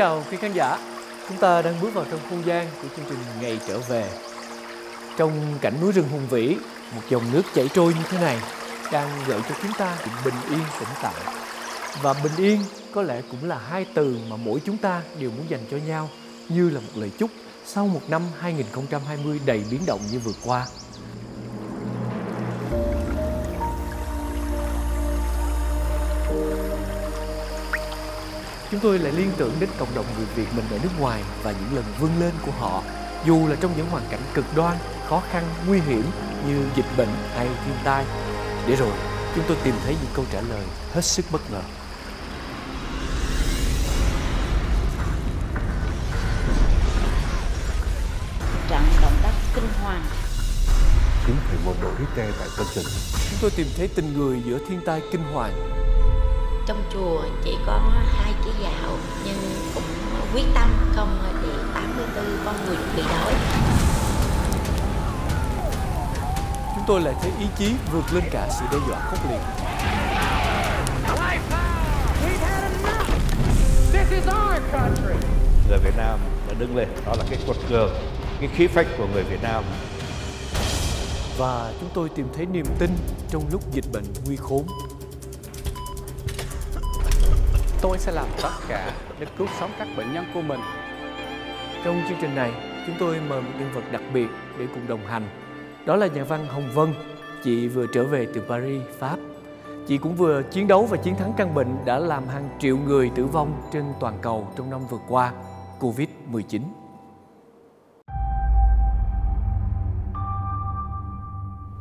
Chào quý khán giả. Chúng ta đang bước vào trong không gian của chương trình Ngày trở về. Trong cảnh núi rừng hùng vĩ, một dòng nước chảy trôi như thế này đang gợi cho chúng ta sự bình yên tĩnh tại. Và bình yên có lẽ cũng là hai từ mà mỗi chúng ta đều muốn dành cho nhau như là một lời chúc sau một năm 2020 đầy biến động như vừa qua. Chúng tôi lại liên tưởng đến cộng đồng người Việt mình ở nước ngoài và những lần vươn lên của họ dù là trong những hoàn cảnh cực đoan, khó khăn, nguy hiểm như dịch bệnh hay thiên tai. Để rồi chúng tôi tìm thấy những câu trả lời hết sức bất ngờ. trận động đất kinh hoàng 9,1 độ Richter tại Tân Trần. Chúng tôi tìm thấy tình người giữa thiên tai kinh hoàng trong chùa chỉ có hai ký gạo nhưng cũng quyết tâm không để 84 con người bị đói chúng tôi lại thấy ý chí vượt lên cả sự đe dọa khốc liệt Người Việt Nam đã đứng lên, đó là cái quật cường, cái khí phách của người Việt Nam. Và chúng tôi tìm thấy niềm tin trong lúc dịch bệnh nguy khốn. Tôi sẽ làm tất cả để cứu sống các bệnh nhân của mình. Trong chương trình này, chúng tôi mời một nhân vật đặc biệt để cùng đồng hành. Đó là nhà văn Hồng Vân. Chị vừa trở về từ Paris, Pháp. Chị cũng vừa chiến đấu và chiến thắng căn bệnh đã làm hàng triệu người tử vong trên toàn cầu trong năm vừa qua, Covid-19.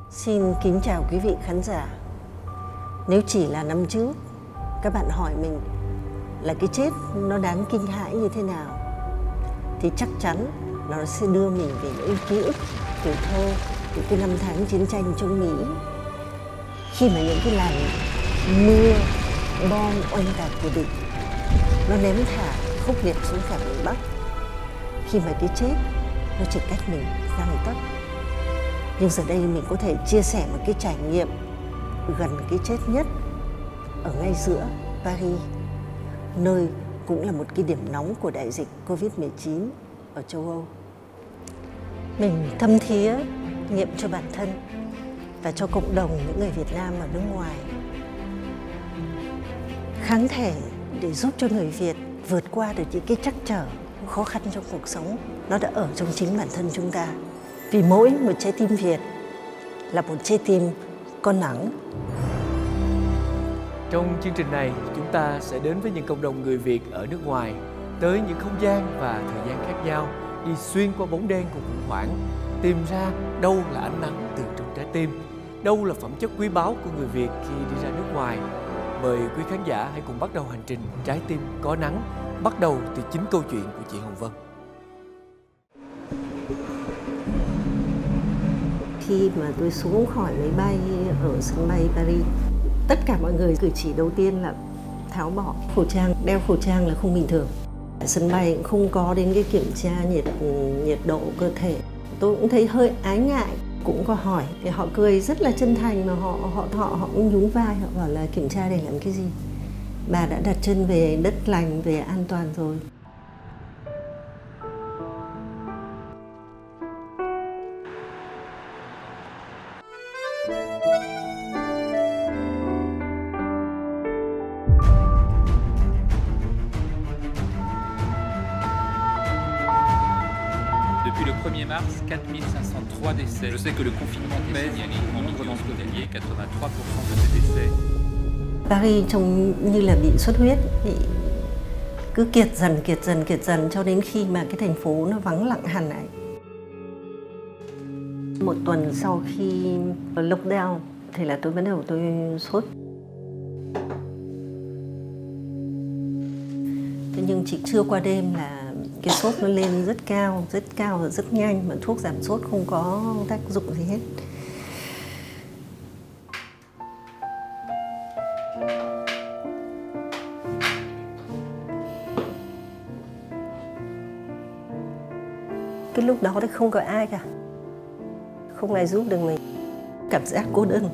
Xin kính chào quý vị khán giả. Nếu chỉ là năm trước, các bạn hỏi mình là cái chết nó đáng kinh hãi như thế nào, thì chắc chắn nó sẽ đưa mình về những ký ức tuổi thơ, những cái năm tháng chiến tranh trong Mỹ. Khi mà những cái làn mưa, bom oanh tạc của địch, nó ném thả khốc liệt xuống cả miền Bắc, khi mà cái chết nó chỉ cách mình răng tấc. Nhưng giờ đây mình có thể chia sẻ một cái trải nghiệm gần cái chết nhất ở ngay giữa Paris nơi cũng là một cái điểm nóng của đại dịch Covid-19 ở châu Âu. Mình thâm thía nghiệm cho bản thân và cho cộng đồng những người Việt Nam ở nước ngoài. Kháng thể để giúp cho người Việt vượt qua được những cái trắc trở, khó khăn trong cuộc sống, nó đã ở trong chính bản thân chúng ta. Vì mỗi một trái tim Việt là một trái tim con nắng trong chương trình này, chúng ta sẽ đến với những cộng đồng người Việt ở nước ngoài, tới những không gian và thời gian khác nhau, đi xuyên qua bóng đen của khủng hoảng, tìm ra đâu là ánh nắng từ trong trái tim, đâu là phẩm chất quý báu của người Việt khi đi ra nước ngoài. Mời quý khán giả hãy cùng bắt đầu hành trình Trái tim có nắng, bắt đầu từ chính câu chuyện của chị Hồng Vân. Khi mà tôi xuống khỏi máy bay ở sân bay Paris tất cả mọi người cử chỉ đầu tiên là tháo bỏ. Khẩu trang, đeo khẩu trang là không bình thường. Ở sân bay cũng không có đến cái kiểm tra nhiệt ừ, nhiệt độ cơ thể. Tôi cũng thấy hơi ái ngại. Cũng có hỏi, thì họ cười rất là chân thành mà họ họ họ họ cũng nhún vai, họ bảo là kiểm tra để làm cái gì? Bà đã đặt chân về đất lành, về an toàn rồi. Décès. Je sais que le confinement pèse en nombre d'hospitaliers, 83% de ces décès. Paris trông như là bị xuất huyết, bị cứ kiệt dần, kiệt dần, kiệt dần cho đến khi mà cái thành phố nó vắng lặng hẳn lại. Một tuần sau khi lockdown thì là tôi bắt đầu tôi sốt. Thế nhưng chỉ chưa qua đêm là cái sốt nó lên rất cao rất cao và rất nhanh mà thuốc giảm sốt không có tác dụng gì hết. Cái lúc đó thì không có ai cả. Không ai giúp được mình. Cảm giác cô đơn.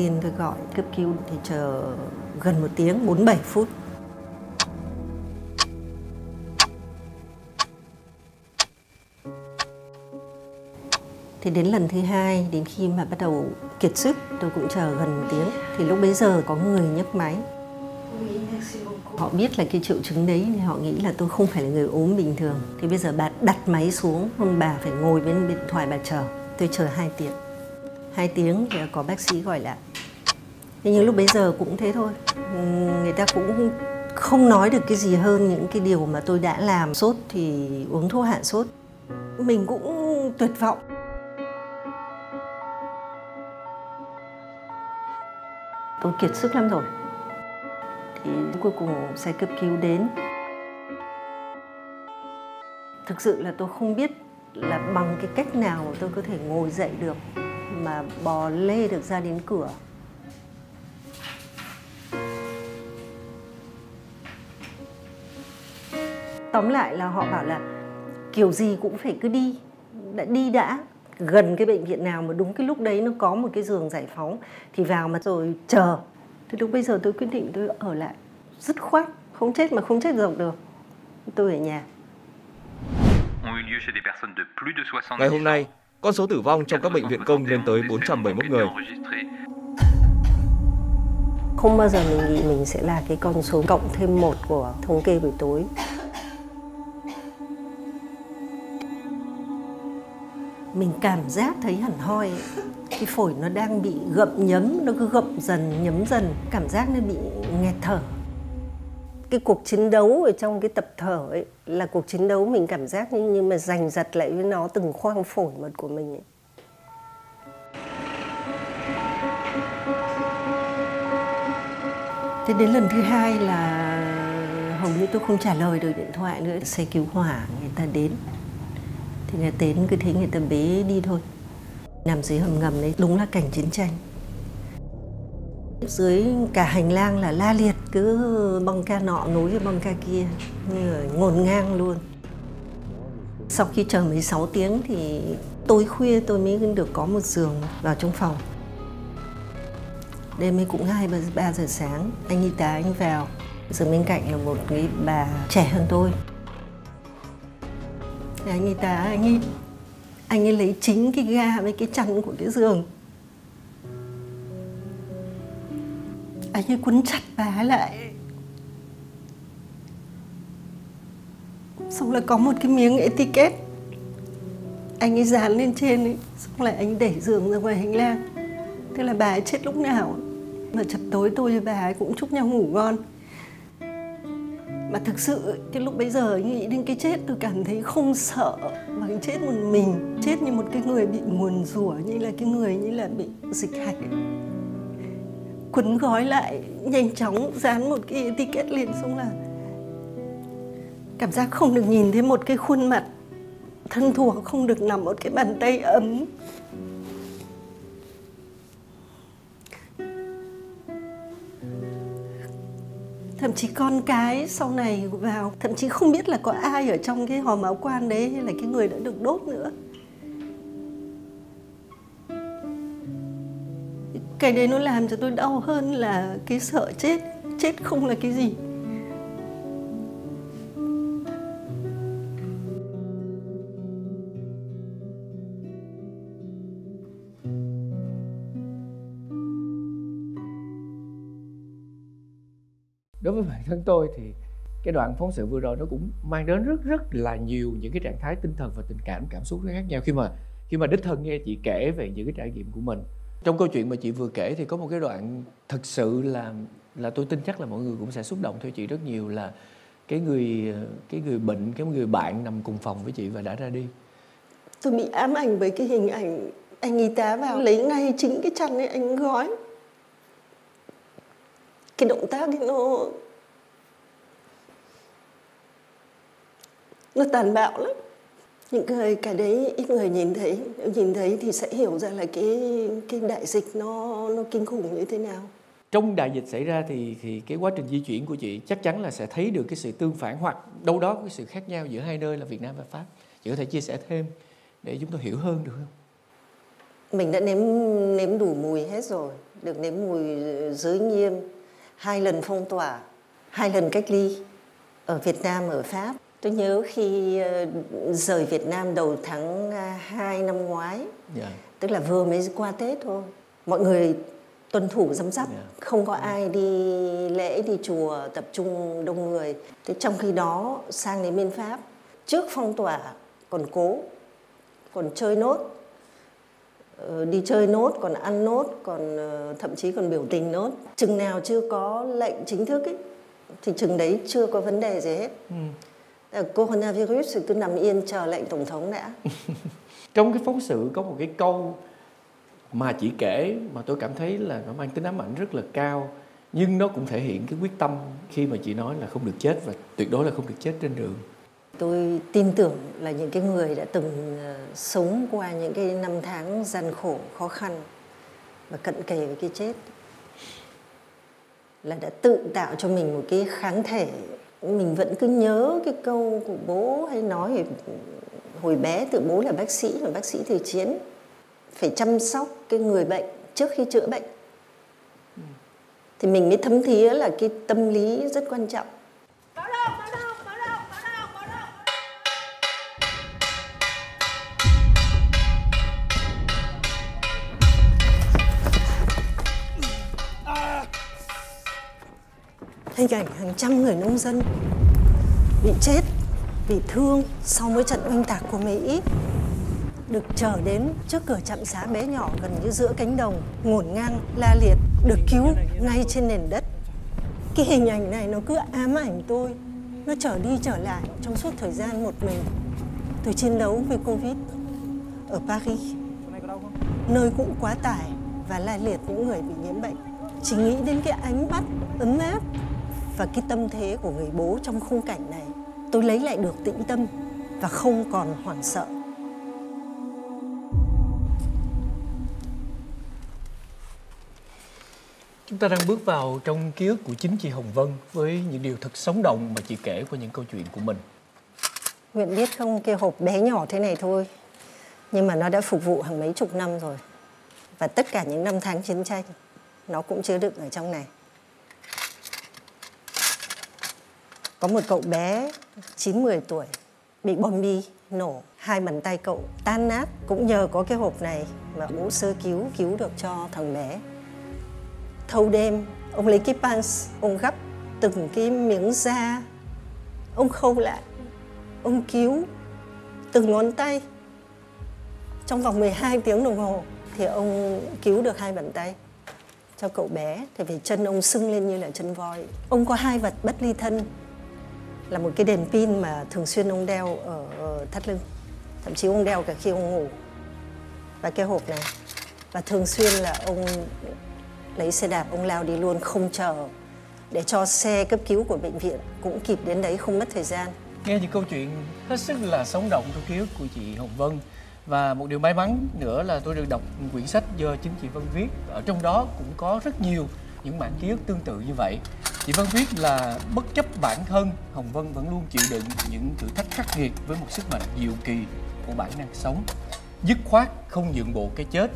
Tiên tôi gọi cấp cứu thì chờ gần một tiếng 47 phút Thì đến lần thứ hai, đến khi mà bắt đầu kiệt sức, tôi cũng chờ gần một tiếng. Thì lúc bấy giờ có người nhấc máy. Họ biết là cái triệu chứng đấy thì họ nghĩ là tôi không phải là người ốm bình thường. Thì bây giờ bà đặt máy xuống, ông bà phải ngồi bên điện thoại bà chờ. Tôi chờ 2 tiếng. 2 tiếng thì có bác sĩ gọi lại. Thế nhưng lúc bấy giờ cũng thế thôi. Người ta cũng không nói được cái gì hơn những cái điều mà tôi đã làm. Sốt thì uống thuốc hạ sốt. Mình cũng tuyệt vọng. tôi kiệt sức lắm rồi thì cuối cùng xe cấp cứu đến thực sự là tôi không biết là bằng cái cách nào tôi có thể ngồi dậy được mà bò lê được ra đến cửa tóm lại là họ bảo là kiểu gì cũng phải cứ đi đã đi đã. Gần cái bệnh viện nào mà đúng cái lúc đấy nó có một cái giường giải phóng thì vào mà rồi chờ. Thì lúc bây giờ tôi quyết định tôi ở lại dứt khoát không chết mà không chết được được. Tôi ở nhà. Ngày hôm nay, con số tử vong trong các bệnh viện công lên tới 471 người. Không bao giờ mình nghĩ mình sẽ là cái con số cộng thêm một của thống kê buổi tối. Mình cảm giác thấy hẳn hoi cái phổi nó đang bị gậm nhấm, nó cứ gậm dần, nhấm dần. Cảm giác nó bị nghẹt thở. Cái cuộc chiến đấu ở trong cái tập thở ấy là cuộc chiến đấu mình cảm giác như như mà giành giật lại với nó từng khoang phổi mật của mình ấy. Thế đến lần thứ hai là hầu như tôi không trả lời được điện thoại nữa. Xe cứu hỏa người ta đến thì người tến cứ thấy người ta bế đi thôi. Nằm dưới hầm ngầm đấy, đúng là cảnh chiến tranh. Dưới cả hành lang là la liệt, cứ băng ca nọ nối với băng ca kia, như ngổn ngang luôn. Sau khi chờ 16 tiếng thì tối khuya tôi mới được có một giường vào trong phòng. Đêm ấy cũng hai ba giờ sáng, anh y tá anh vào. Giường bên cạnh là một cái bà trẻ hơn tôi thì anh ấy ta, anh ấy anh ấy lấy chính cái ga với cái chăn của cái giường. Anh ấy quấn chặt bà lại. Xong là có một cái miếng etiquette. Anh ấy dán lên trên ấy, xong lại anh đẩy giường ra ngoài hành lang. Thế là bà ấy chết lúc nào. Mà chập tối tôi với bà ấy cũng chúc nhau ngủ ngon mà thực sự, cái lúc bây giờ nghĩ đến cái chết, tôi cảm thấy không sợ mà cái chết một mình, chết như một cái người bị nguồn rủa, như là cái người như là bị dịch hạch. Quấn gói lại, nhanh chóng dán một cái etiquette lên xong là cảm giác không được nhìn thấy một cái khuôn mặt thân thuộc, không được nằm một cái bàn tay ấm. Thậm chí con cái sau này vào, thậm chí không biết là có ai ở trong cái hòm áo quan đấy hay là cái người đã được đốt nữa. Cái đấy nó làm cho tôi đau hơn là cái sợ chết. Chết không là cái gì. Đối với bản thân tôi thì cái đoạn phóng sự vừa rồi nó cũng mang đến rất rất là nhiều những cái trạng thái tinh thần và tình cảm cảm xúc khác nhau. Khi mà khi mà đích thân nghe chị kể về những cái trải nghiệm của mình. Trong câu chuyện mà chị vừa kể thì có một cái đoạn thực sự là là tôi tin chắc là mọi người cũng sẽ xúc động theo chị rất nhiều là cái người cái người bệnh cái người bạn nằm cùng phòng với chị và đã ra đi. Tôi bị ám ảnh với cái hình ảnh anh y tá vào lấy ngay chính cái chăn ấy anh gói cái động tác ấy nó nó tàn bạo lắm. Những người cái đấy ít người nhìn thấy. Nếu nhìn thấy thì sẽ hiểu ra là cái cái đại dịch nó nó kinh khủng như thế nào. Trong đại dịch xảy ra thì thì cái quá trình di chuyển của chị chắc chắn là sẽ thấy được cái sự tương phản hoặc đâu đó cái sự khác nhau giữa hai nơi là Việt Nam và Pháp. Chị có thể chia sẻ thêm để chúng tôi hiểu hơn được không? Mình đã nếm nếm đủ mùi hết rồi, được nếm mùi giới nghiêm, hai lần phong tỏa, hai lần cách ly ở Việt Nam ở Pháp. Tôi nhớ khi ờ, rời Việt Nam đầu tháng 2 năm ngoái, Dạ. tức là vừa mới qua Tết thôi. Mọi người tuân thủ giám sát, Dạ. không có ai đi lễ đi chùa tập trung đông người. Thế trong khi đó sang đến bên Pháp, trước phong tỏa còn cố, còn chơi nốt, đi chơi nốt, còn ăn nốt, còn ờ, thậm chí còn biểu tình nốt. Chừng nào chưa có lệnh chính thức ấy, thì chừng đấy chưa có vấn đề gì hết. Ừ. Ờ, Coronavirus thì cứ nằm yên chờ lệnh tổng thống đã. Trong cái phóng sự có một cái câu mà chị kể mà tôi cảm thấy là nó mang tính ám ảnh rất là cao nhưng nó cũng thể hiện cái quyết tâm khi mà chị nói là không được chết và tuyệt đối là không được chết trên đường. Tôi tin tưởng là những cái người đã từng ờ, sống qua những cái năm tháng gian khổ, khó khăn và cận kề với cái chết là đã tự tạo cho mình một cái kháng thể. Mình vẫn cứ nhớ cái câu của bố hay nói hồi, hồi bé từ bố là bác sĩ, là bác sĩ thời chiến. Phải chăm sóc cái người bệnh trước khi chữa bệnh. Thì mình mới thấm thía là cái tâm lý rất quan trọng. Hình ảnh hàng trăm người nông dân bị chết, bị thương sau mỗi trận oanh tạc của Mỹ được trở đến trước cửa trạm xá bé nhỏ gần như giữa cánh đồng, ngổn ngang, la liệt, được cứu ngay trên nền đất. Cái hình ảnh này nó cứ ám ảnh tôi, nó trở đi trở lại trong suốt thời gian một mình. Tôi chiến đấu với Covid ở Paris, nơi cũng quá tải và la liệt những người bị nhiễm bệnh. Chỉ nghĩ đến cái ánh mắt ấm áp và cái tâm thế của người bố trong khung cảnh này, tôi lấy lại được tĩnh tâm và không còn hoảng sợ. Chúng ta đang bước vào trong ký ức của chính chị Hồng Vân với những điều thật sống động mà chị kể qua những câu chuyện của mình. Nguyện biết không, cái hộp bé nhỏ thế này thôi, nhưng mà nó đã phục vụ hàng mấy chục năm rồi. Và tất cả những năm tháng chiến tranh, nó cũng chứa đựng ở trong này. Có một cậu bé 9-10 tuổi bị bom bi nổ, hai bàn tay cậu tan nát. Cũng nhờ có cái hộp này mà bố sơ cứu cứu được cho thằng bé. Thâu đêm, ông lấy cái pants, ông gấp từng cái miếng da, ông khâu lại, ông cứu từng ngón tay. Trong vòng 12 tiếng đồng hồ thì ông cứu được hai bàn tay cho cậu bé thì vì chân ông sưng lên như là chân voi. Ông có hai vật bất ly thân là một cái đèn pin mà thường xuyên ông đeo ở, ở thắt lưng. Thậm chí ông đeo cả khi ông ngủ. Và cái hộp này. Và thường xuyên là ông lấy xe đạp ông lao đi luôn không chờ. Để cho xe cấp cứu của bệnh viện cũng kịp đến đấy không mất thời gian. Nghe những câu chuyện hết sức là sống động trong ký ức của chị Hồng Vân. Và một điều may mắn nữa là tôi được đọc quyển sách do chính chị Vân viết. Ở trong đó cũng có rất nhiều những bản ký ức tương tự như vậy. Chị Vân viết là bất chấp bản thân, Hồng Vân vẫn luôn chịu đựng những thử thách khắc nghiệt với một sức mạnh diệu kỳ của bản năng sống. Dứt khoát không nhượng bộ cái chết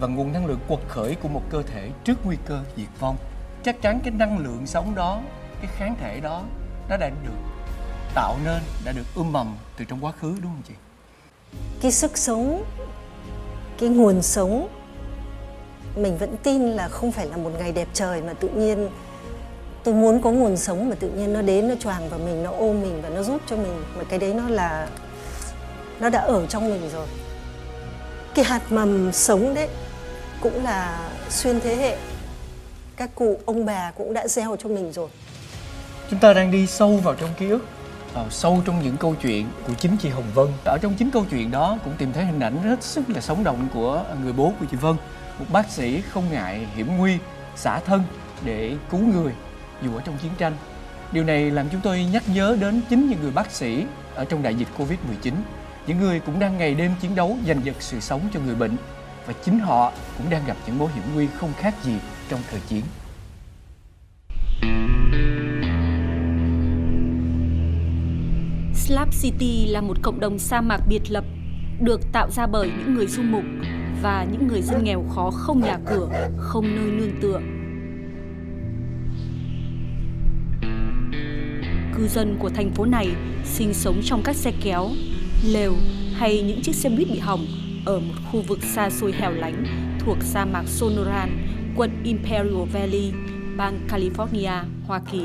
và nguồn năng lượng quật khởi của một cơ thể trước nguy cơ diệt vong. Chắc chắn cái năng lượng sống đó, cái kháng thể đó, nó đã được tạo nên, đã được um ươm mầm từ trong quá khứ, đúng không chị? Cái sức sống, cái nguồn sống mình vẫn tin là không phải là một ngày đẹp trời mà tự nhiên tôi muốn có nguồn sống mà tự nhiên nó đến, nó choàng vào mình, nó ôm mình và nó giúp cho mình. Mà cái đấy nó là, nó đã ở trong mình rồi. Cái hạt mầm sống đấy cũng là xuyên thế hệ. Các cụ, ông bà cũng đã gieo cho mình rồi. Chúng ta đang đi sâu vào trong ký ức, vào sâu trong những câu chuyện của chính chị Hồng Vân. Ở trong chính câu chuyện đó cũng tìm thấy hình ảnh rất sức là sống động của người bố của chị Vân một bác sĩ không ngại hiểm nguy xả thân để cứu người dù ở trong chiến tranh. Điều này làm chúng tôi nhắc nhớ đến chính những người bác sĩ ở trong đại dịch Covid-19 những người cũng đang ngày đêm chiến đấu giành giật sự sống cho người bệnh và chính họ cũng đang gặp những mối hiểm nguy không khác gì trong thời chiến. Slab City là một cộng đồng sa mạc biệt lập, được tạo ra bởi những người du mục và những người dân nghèo khó không nhà cửa, không nơi nương tựa. Cư dân của thành phố này sinh sống trong các xe kéo, lều hay những chiếc xe buýt bị hỏng ở một khu vực xa xôi hẻo lánh thuộc sa mạc Sonoran, quận Imperial Valley, bang California, Hoa Kỳ.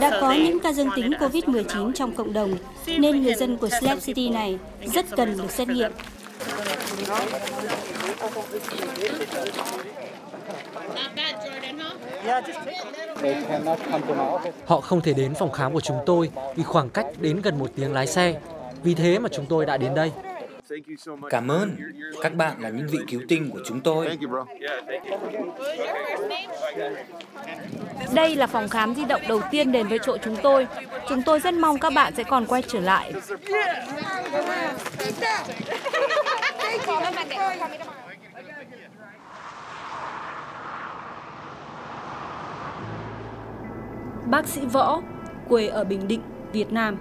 Đã có những ca dương tính COVID-19 trong cộng đồng, nên người dân của Slab City này rất cần được xét nghiệm. Họ không thể đến phòng khám của chúng tôi vì khoảng cách đến gần một tiếng lái xe. Vì thế mà chúng tôi đã đến đây. Cảm ơn. Các bạn là những vị cứu tinh của chúng tôi. Đây là phòng khám di động đầu tiên đến với chỗ chúng tôi. Chúng tôi rất mong các bạn sẽ còn quay trở lại. Bác sĩ Võ, quê ở Bình Định, Việt Nam.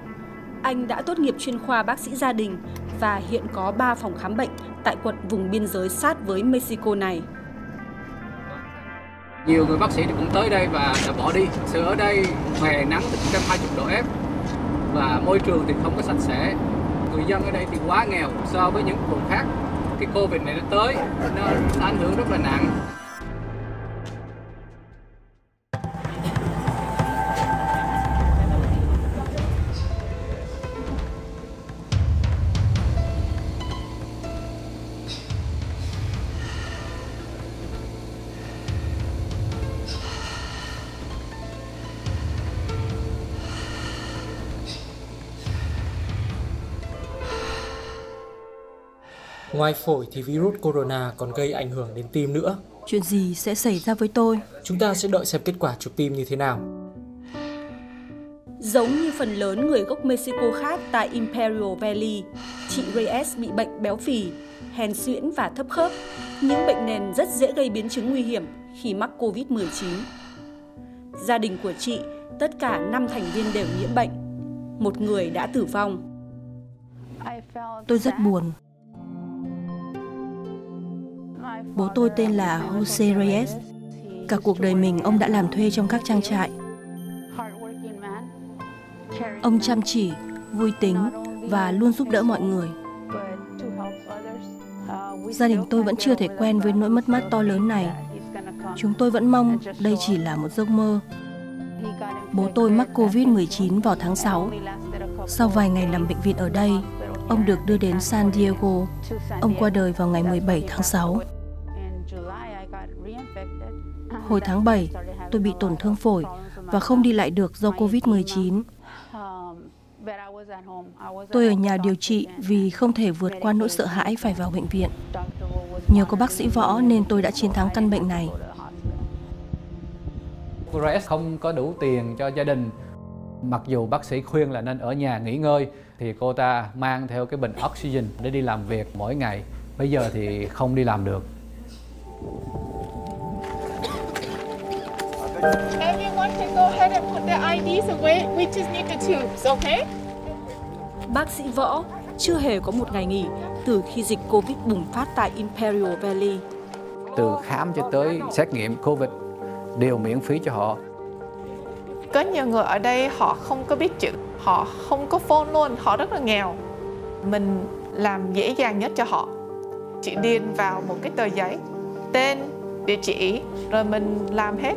Anh đã tốt nghiệp chuyên khoa bác sĩ gia đình và hiện có 3 phòng khám bệnh tại quận vùng biên giới sát với Mexico này. Nhiều người bác sĩ thì cũng tới đây và đã bỏ đi. Sự ở đây hè nắng thì 120 độ F và môi trường thì không có sạch sẽ. Người dân ở đây thì quá nghèo so với những vùng khác. Cái Covid này nó tới, nó ảnh hưởng rất là nặng. Ngoài phổi thì virus corona còn gây ảnh hưởng đến tim nữa. Chuyện gì sẽ xảy ra với tôi? Chúng ta sẽ đợi xem kết quả chụp tim như thế nào. Giống như phần lớn người gốc Mexico khác tại Imperial Valley, chị Reyes bị bệnh béo phì, hèn suyễn và thấp khớp, những bệnh nền rất dễ gây biến chứng nguy hiểm khi mắc Covid-19. Gia đình của chị, tất cả 5 thành viên đều nhiễm bệnh. Một người đã tử vong. Tôi rất buồn. Bố tôi tên là Jose Reyes. Cả cuộc đời mình ông đã làm thuê trong các trang trại. Ông chăm chỉ, vui tính và luôn giúp đỡ mọi người. Gia đình tôi vẫn chưa thể quen với nỗi mất mát to lớn này. Chúng tôi vẫn mong đây chỉ là một giấc mơ. Bố tôi mắc Covid-19 vào tháng 6. Sau vài ngày nằm bệnh viện ở đây, ông được đưa đến San Diego. Ông qua đời vào ngày 17 tháng 6. Hồi tháng 7, tôi bị tổn thương phổi và không đi lại được do Covid-19. Tôi ở nhà điều trị vì không thể vượt qua nỗi sợ hãi phải vào bệnh viện. Nhờ có bác sĩ võ nên tôi đã chiến thắng căn bệnh này. Reyes không có đủ tiền cho gia đình. Mặc dù bác sĩ khuyên là nên ở nhà nghỉ ngơi thì cô ta mang theo cái bình oxygen để đi làm việc mỗi ngày. Bây giờ thì không đi làm được. Everyone can go ahead and put their IDs away. We just need the tubes, okay? Bác sĩ Võ chưa hề có một ngày nghỉ từ khi dịch Covid bùng phát tại Imperial Valley. Từ khám cho tới xét nghiệm Covid đều miễn phí cho họ. Có nhiều người ở đây họ không có biết chữ, họ không có phone luôn, họ rất là nghèo. Mình làm dễ dàng nhất cho họ. Chỉ điền vào một cái tờ giấy, tên, địa chỉ, rồi mình làm hết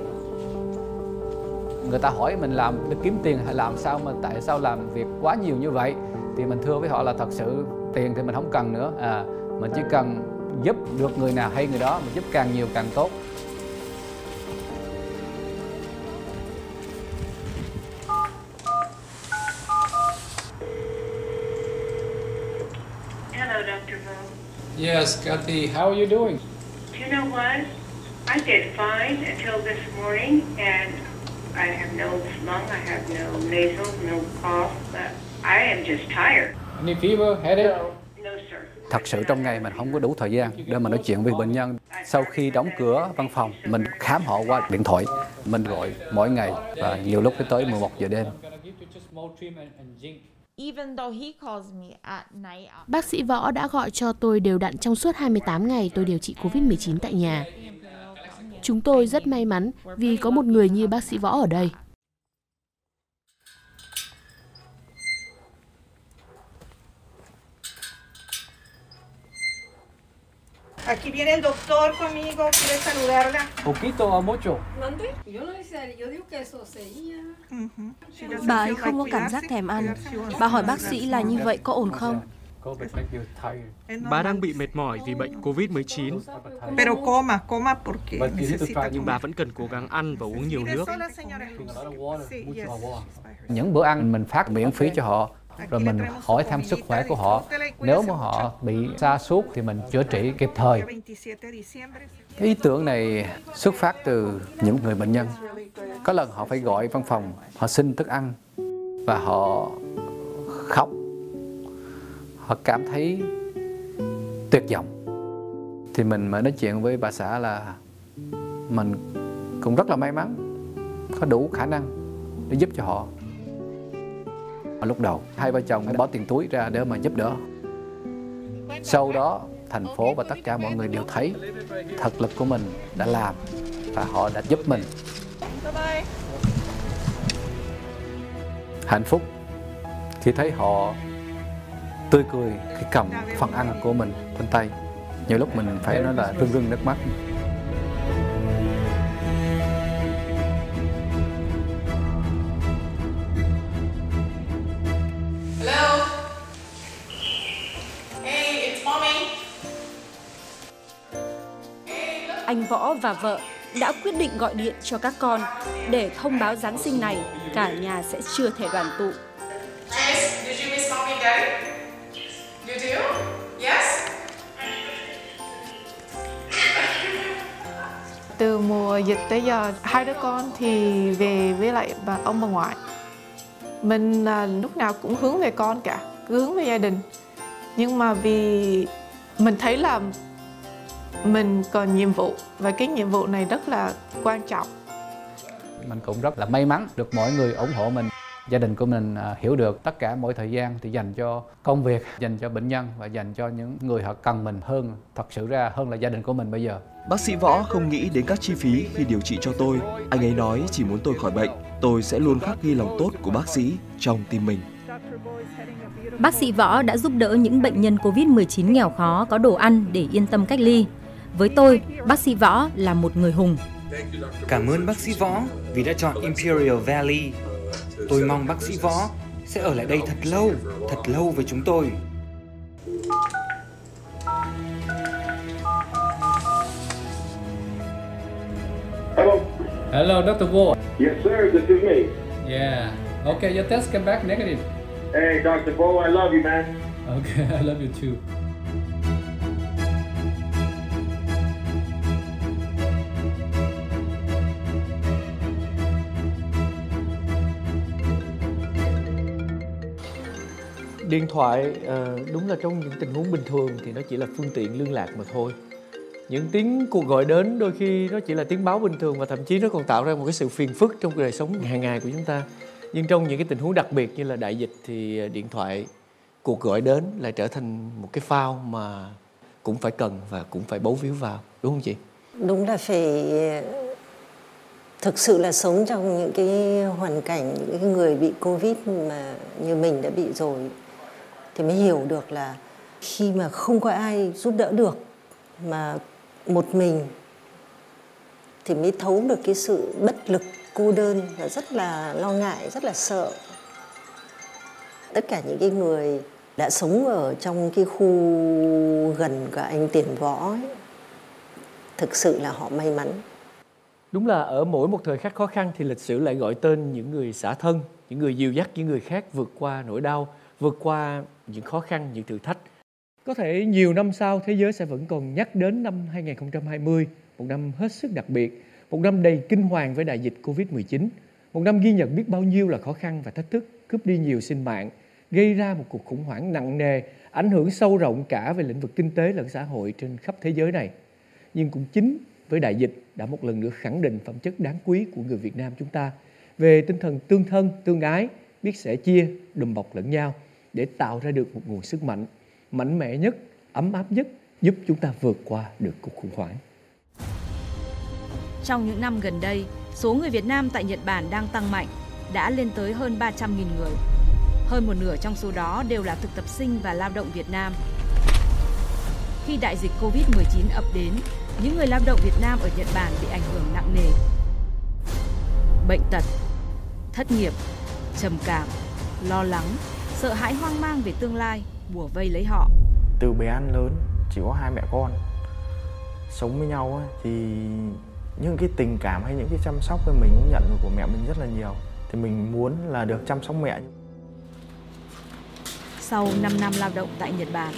người ta hỏi mình làm để kiếm tiền hay làm sao mà tại sao làm việc quá nhiều như vậy thì mình thưa với họ là thật sự tiền thì mình không cần nữa à mình chỉ cần giúp được người nào hay người đó mình giúp càng nhiều càng tốt Hello, Dr. Moon. Yes, Kathy, how are you doing? Do you know what? I did fine until this morning, and I have no lung, I have no nasal, no cough, but I am just tired. Any fever, headache? No, no, sir. thật sự trong ngày mình không có đủ thời gian để mà nói chuyện với bệnh nhân sau khi đóng cửa văn phòng mình khám họ qua điện thoại mình gọi mỗi ngày và nhiều lúc tới 11 giờ đêm Bác sĩ Võ đã gọi cho tôi đều đặn trong suốt 28 ngày tôi điều trị COVID-19 tại nhà. Chúng tôi rất may mắn vì có một người như bác sĩ Võ ở đây. Aquí viene el doctor conmigo, quiere saludarla. Poquito o mucho. ¿Mande? Yo no sé, yo digo que eso sería. Bà ấy không có cảm giác thèm ăn. Bà hỏi bác sĩ là như vậy có ổn không? Bà đang bị mệt mỏi vì bệnh COVID-19. Pero coma, coma porque necesita Nhưng bà vẫn cần cố gắng ăn và uống nhiều nước. Những bữa ăn mình phát miễn phí cho họ rồi mình hỏi thăm sức khỏe của họ. Nếu mà họ bị sa sút thì mình chữa trị kịp thời. Cái ý tưởng này xuất phát từ những người bệnh nhân. Có lần họ phải gọi văn phòng, họ xin thức ăn và họ khóc. Họ cảm thấy tuyệt vọng. Thì mình mới nói chuyện với bà xã là mình cũng rất là may mắn, có đủ khả năng để giúp cho họ lúc đầu, hai vợ chồng bỏ tiền túi ra để mà giúp đỡ sau đó, thành phố và tất cả mọi người đều thấy thực lực của mình đã làm và họ đã giúp mình hạnh phúc khi thấy họ tươi cười khi cầm phần ăn của mình trên tay. Nhiều lúc mình phải nói là rưng rưng nước mắt. Anh Võ và vợ đã quyết định gọi điện cho các con để thông báo Giáng sinh này. Cả nhà sẽ chưa thể đoàn tụ. Từ mùa dịch tới giờ, hai đứa con thì về với lại bà ông bà ngoại. Mình à, lúc nào cũng hướng về con cả, cứ hướng về gia đình. Nhưng mà vì mình thấy là mình còn nhiệm vụ và cái nhiệm vụ này rất là quan trọng mình cũng rất là may mắn được mọi người ủng hộ mình gia đình của mình à, hiểu được tất cả mỗi thời gian thì dành cho công việc dành cho bệnh nhân và dành cho những người họ cần mình hơn thật sự ra hơn là gia đình của mình bây giờ Bác sĩ Võ không nghĩ đến các chi phí khi điều trị cho tôi. Anh ấy nói chỉ muốn tôi khỏi bệnh, tôi sẽ luôn khắc ghi lòng tốt của bác sĩ trong tim mình. Bác sĩ Võ đã giúp đỡ những bệnh nhân COVID-19 nghèo khó có đồ ăn để yên tâm cách ly. Với tôi, bác sĩ Võ là một người hùng. Cảm ơn bác sĩ Võ vì đã chọn Imperial Valley. Tôi mong bác sĩ Võ sẽ ở lại đây thật lâu, thật lâu với chúng tôi. Hello. Hello, Dr. Ward. Yes, sir. This is me. Yeah. Okay, your test came back negative. Hey, Dr. Bo, I love you, man. Okay, I love you too. Điện thoại ờ, đúng là trong những tình huống bình thường thì nó chỉ là phương tiện liên lạc mà thôi. Những tiếng cuộc gọi đến đôi khi nó chỉ là tiếng báo bình thường và thậm chí nó còn tạo ra một cái sự phiền phức trong đời sống hàng ngày của chúng ta. Nhưng trong những cái tình huống đặc biệt như là đại dịch thì ờ, điện thoại cuộc gọi đến lại trở thành một cái phao mà cũng phải cần và cũng phải bấu víu vào, đúng không chị? Đúng là phải ờ, thực sự là sống trong những cái hoàn cảnh, những cái người bị covid mà như mình đã bị rồi thì mới hiểu được là khi mà không có ai giúp đỡ được mà một mình thì mới thấu được cái sự bất lực cô đơn và rất là lo ngại rất là sợ. Tất cả những cái người đã sống ở trong cái khu gần cả anh tiền võ ấy, thực sự là họ may mắn. Đúng là ở mỗi một thời khắc khó khăn thì lịch sử lại gọi tên những người xả thân những người dìu dắt những người khác vượt qua nỗi đau vượt qua những khó khăn những thử thách có thể nhiều năm sau thế giới sẽ vẫn còn nhắc đến năm 2020 một năm hết sức đặc biệt một năm đầy kinh hoàng với đại dịch Covid-19 một năm ghi nhận biết bao nhiêu là khó khăn và thách thức cướp đi nhiều sinh mạng gây ra một cuộc khủng hoảng nặng nề ảnh hưởng sâu rộng cả về lĩnh vực kinh tế lẫn xã hội trên khắp thế giới này. Nhưng cũng chính với đại dịch đã một lần nữa khẳng định phẩm chất đáng quý của người Việt Nam chúng ta về tinh thần tương thân, tương ái, biết sẻ chia, đùm bọc lẫn nhau để tạo ra được một nguồn sức mạnh mạnh mẽ nhất, ấm áp nhất giúp chúng ta vượt qua được cuộc khủng hoảng. Trong những năm gần đây, số người Việt Nam tại Nhật Bản đang tăng mạnh, đã lên tới hơn 300.000 người. Hơn một nửa trong số đó đều là thực tập sinh và lao động Việt Nam. Khi đại dịch Covid-19 ập đến, những người lao động Việt Nam ở Nhật Bản bị ảnh hưởng nặng nề. Bệnh tật, thất nghiệp, trầm cảm, lo lắng, sợ hãi hoang mang về tương lai bùa vây lấy họ. Từ bé ăn lớn chỉ có hai mẹ con sống với nhau ấy, thì những cái tình cảm hay những cái chăm sóc của mình cũng nhận được của mẹ mình rất là nhiều thì mình muốn là được chăm sóc mẹ sau 5 năm lao động tại Nhật Bản,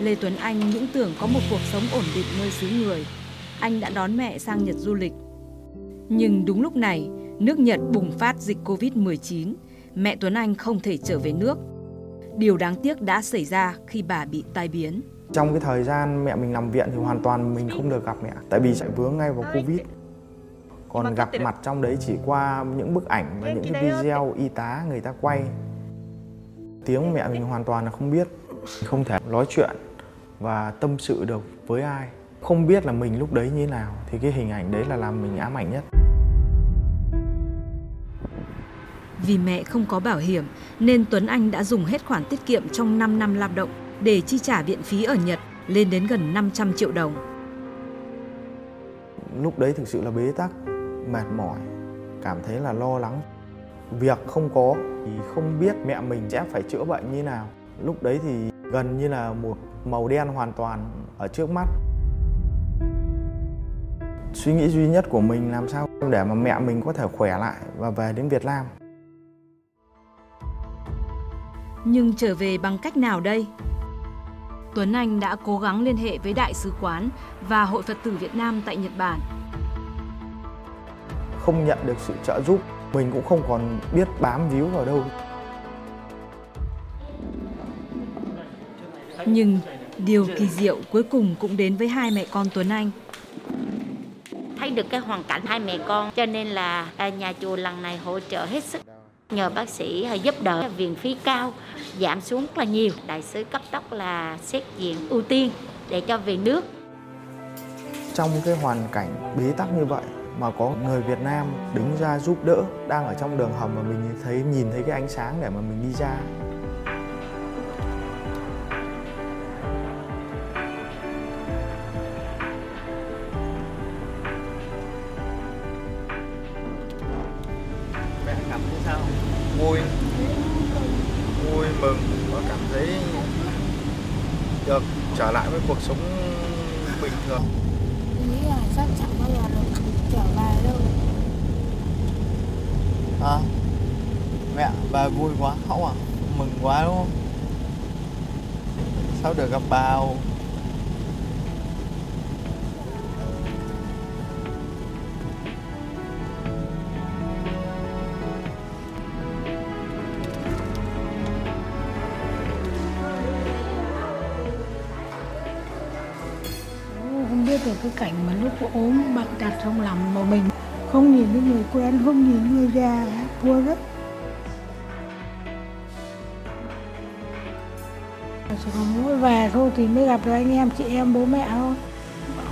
Lê Tuấn Anh những tưởng có một cuộc sống ổn định nơi xứ người. Anh đã đón mẹ sang Nhật du lịch. Nhưng đúng lúc này, nước Nhật bùng phát dịch Covid-19, mẹ Tuấn Anh không thể trở về nước. Điều đáng tiếc đã xảy ra khi bà bị tai biến. Trong cái thời gian mẹ mình nằm viện thì hoàn toàn mình không được gặp mẹ, tại vì chạy vướng ngay vào Covid. Còn gặp mặt trong đấy chỉ qua những bức ảnh và những cái video y tá người ta quay tiếng mẹ mình hoàn toàn là không biết không thể nói chuyện và tâm sự được với ai không biết là mình lúc đấy như thế nào thì cái hình ảnh đấy là làm mình ám ảnh nhất Vì mẹ không có bảo hiểm nên Tuấn Anh đã dùng hết khoản tiết kiệm trong 5 năm lao động để chi trả viện phí ở Nhật lên đến gần 500 triệu đồng. Lúc đấy thực sự là bế tắc, mệt mỏi, cảm thấy là lo lắng. Việc không có thì không biết mẹ mình sẽ phải chữa bệnh như nào lúc đấy thì gần như là một màu đen hoàn toàn ở trước mắt suy nghĩ duy nhất của mình làm sao để mà mẹ mình có thể khỏe lại và về đến Việt Nam nhưng trở về bằng cách nào đây Tuấn Anh đã cố gắng liên hệ với Đại sứ quán và Hội Phật tử Việt Nam tại Nhật Bản. Không nhận được sự trợ giúp, mình cũng không còn biết bám víu vào đâu. Nhưng điều kỳ diệu cuối cùng cũng đến với hai mẹ con Tuấn Anh. Thấy được cái hoàn cảnh hai mẹ con cho nên là à, nhà chùa lần này hỗ trợ hết sức. Nhờ bác sĩ à, giúp đỡ, viện phí cao, giảm xuống rất là nhiều. Đại sứ cấp tốc là xét diện ưu tiên để cho về nước. Trong cái hoàn cảnh bế tắc như vậy mà có người Việt Nam đứng ra giúp đỡ, đang ở trong đường hầm mà mình thấy, nhìn thấy cái ánh sáng để mà mình đi ra cuộc sống bình thường. Nghĩ là chắc chẳng bao giờ được trở về đâu. À mẹ bà vui quá không à? Mừng quá đúng không? Sao được gặp bà? không? Tật trong lòng mà mình không nhìn thấy người quen không nhìn người già thua rất. Chỉ còn mỗi về thôi thì mới gặp được anh em chị em bố mẹ thôi.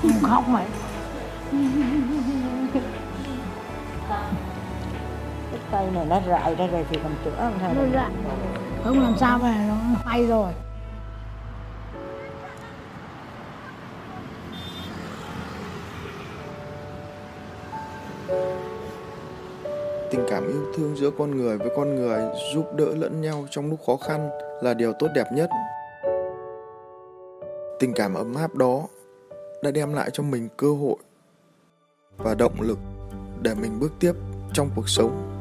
Không khóc mày cái tay này nó rại ra rồi thì còn chữa không thôi không làm sao về nó hay rồi tình cảm yêu thương giữa con người với con người giúp đỡ lẫn nhau trong lúc khó khăn là điều tốt đẹp nhất. Tình cảm ấm áp đó đã đem lại cho mình cơ hội và động lực để mình bước tiếp trong cuộc sống.